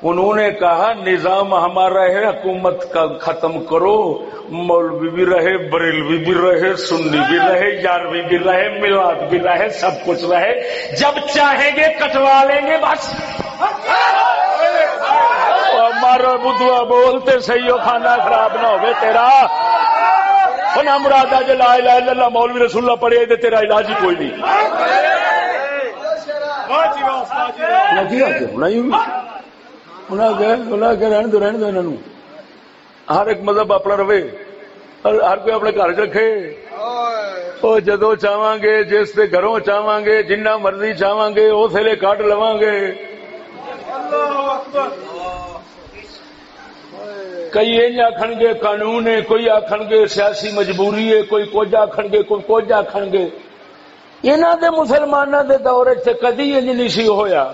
انہوں نے کہا نظام ہمارا ہے حکومت کا ختم کرو مولوی بھی رہے بریلوی بھی رہے سنی بھی رہے یاروی بھی رہے میلاد بھی رہے سب کچھ رہے جب چاہیں گے کٹوا لیں گے بس۔ ہمارا بدھوا بولتے صحیح ہو کھانا خراب نہ ہو تیرا۔ نہ مراد جو لا الہ الا اللہ مولوی رسول اللہ پڑھے تو تیرا علاج ہی کوئی نہیں۔ رہن دو رہن دو انہوں ہر ایک مذہب اپنا رہے ہر کوئی اپنے گھر رکھے وہ جدو چاہاں گے جس کے گھروں چاہاں گے جنہ مرضی چاہاں گے اس لیے کٹ لوا گے کئی آخن گے قانون ہے کوئی آخن گے سیاسی مجبوری ہے کوئی کچھ آخن گے کوئی کچھ آخن گے انہوں دے مسلمانوں دے دور چ کدی انج نہیں سی ہویا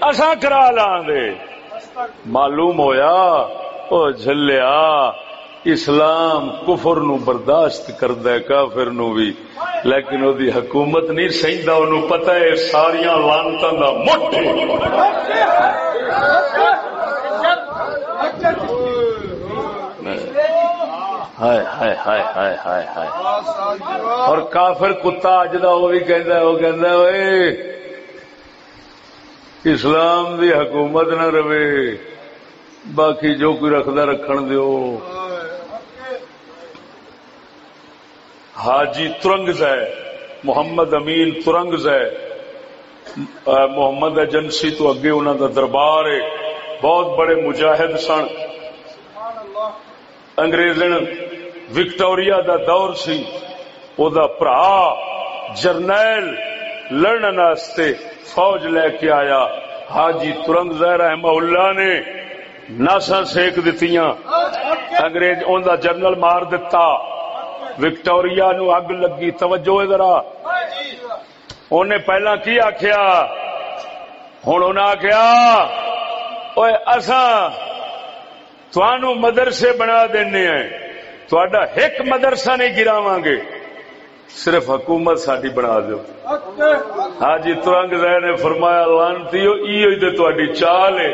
اصا کرا لا گے معلوم ہویا، او جھلیا، اسلام کفر نو برداشت کرد کافر نو بھی۔ لیکن او دی حکومت نہیں سہدا او پتہ ہے ساری لانتا دا مٹ۔ اور کافر کتا اج اجدا او بھی کہندا او کہندا اوئے اسلام دی حکومت نہ رہے، باقی جو کوئی رکھدا رکھن دیو۔ حاجی ترنگ ہے محمد امین ترنگ ہے محمد ایجنسی تو اگے انہوں کا دربار ہے۔ بہت بڑے مجاہد سن۔ انگریز وکٹوریا دا دور سی۔ او دا پرا جرنیل لڑنے فوج لے کے آیا۔ حاجی ترنگ زہر اللہ نے ناسا سیک دیتی انگریز ان دا جرنل مار دتا۔ وکٹوریا نو اگ لگی۔ توجہ ذرا۔ انہیں پہلا کی آخیا ہوں انہیں آخیا اصا تھانو مدرسے بنا دینے ہیں۔ تھوڑا ایک مدرسہ نہیں گراو گے۔ صرف حکومت ساری بنا دو ہاں جی ترنگ رہ نے فرمایا لانتی چال ہے۔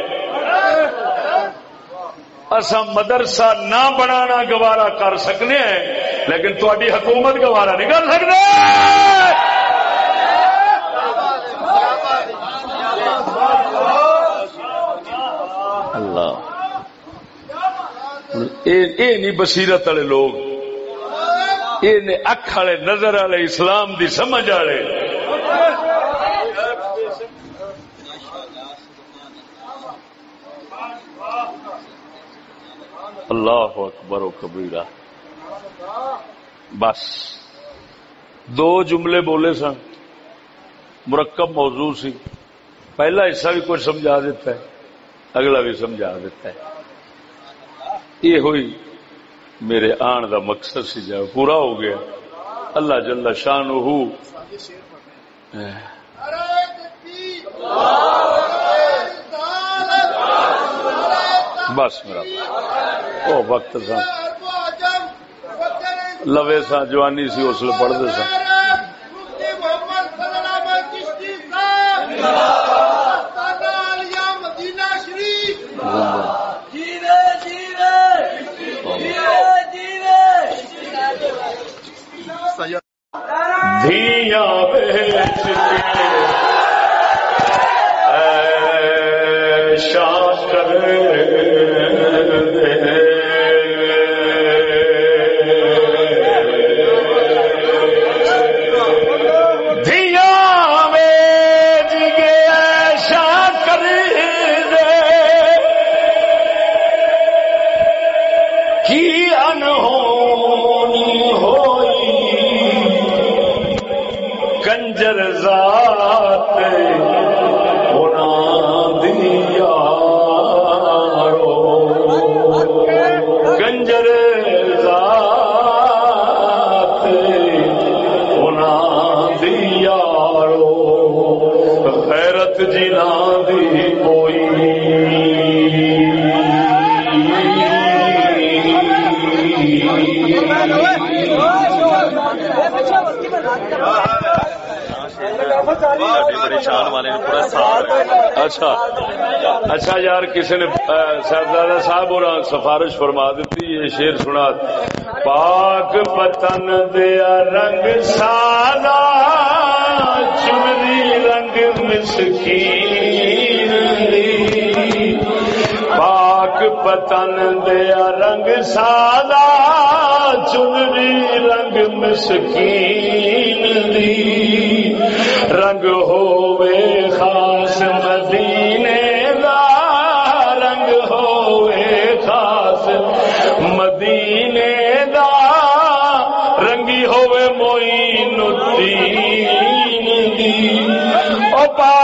اصا مدرسہ نہ بنانا گوارا کر سکنے ہیں لیکن تاری حکومت گوارا نہیں کر سکتے۔ نہیں بصیرت والے لوگ۔ یہ اکھ والے نظر والے اسلام دی سمجھ والے اللہ اکبر و کبیرہ۔ بس۔ دو جملے بولے سن۔ مرکب موضوع سی۔ پہلا حصہ بھی کچھ سمجھا دیتا ہے، اگلا بھی سمجھا دیتا ہے۔ یہ ہوئی میرے آن دا مقصد سی جائے پورا ہو گیا۔ اللہ جل شان بس میرا او وقت سا لوے سا جوانی سی، اس لیے پڑھتے سا یار کسی نے صاحبزادہ صاحب اور سفارش فرما دیتی، یہ شیر سنا۔ پاک پتن دیا رنگ سالا چمری رنگ مسکین پاک پتن دیا رنگ سالا چمری رنگ مسکین دی۔ رنگ ہوئے ہوئے خاص مدینے دا رنگی ہوئے موئی الدین۔ او پا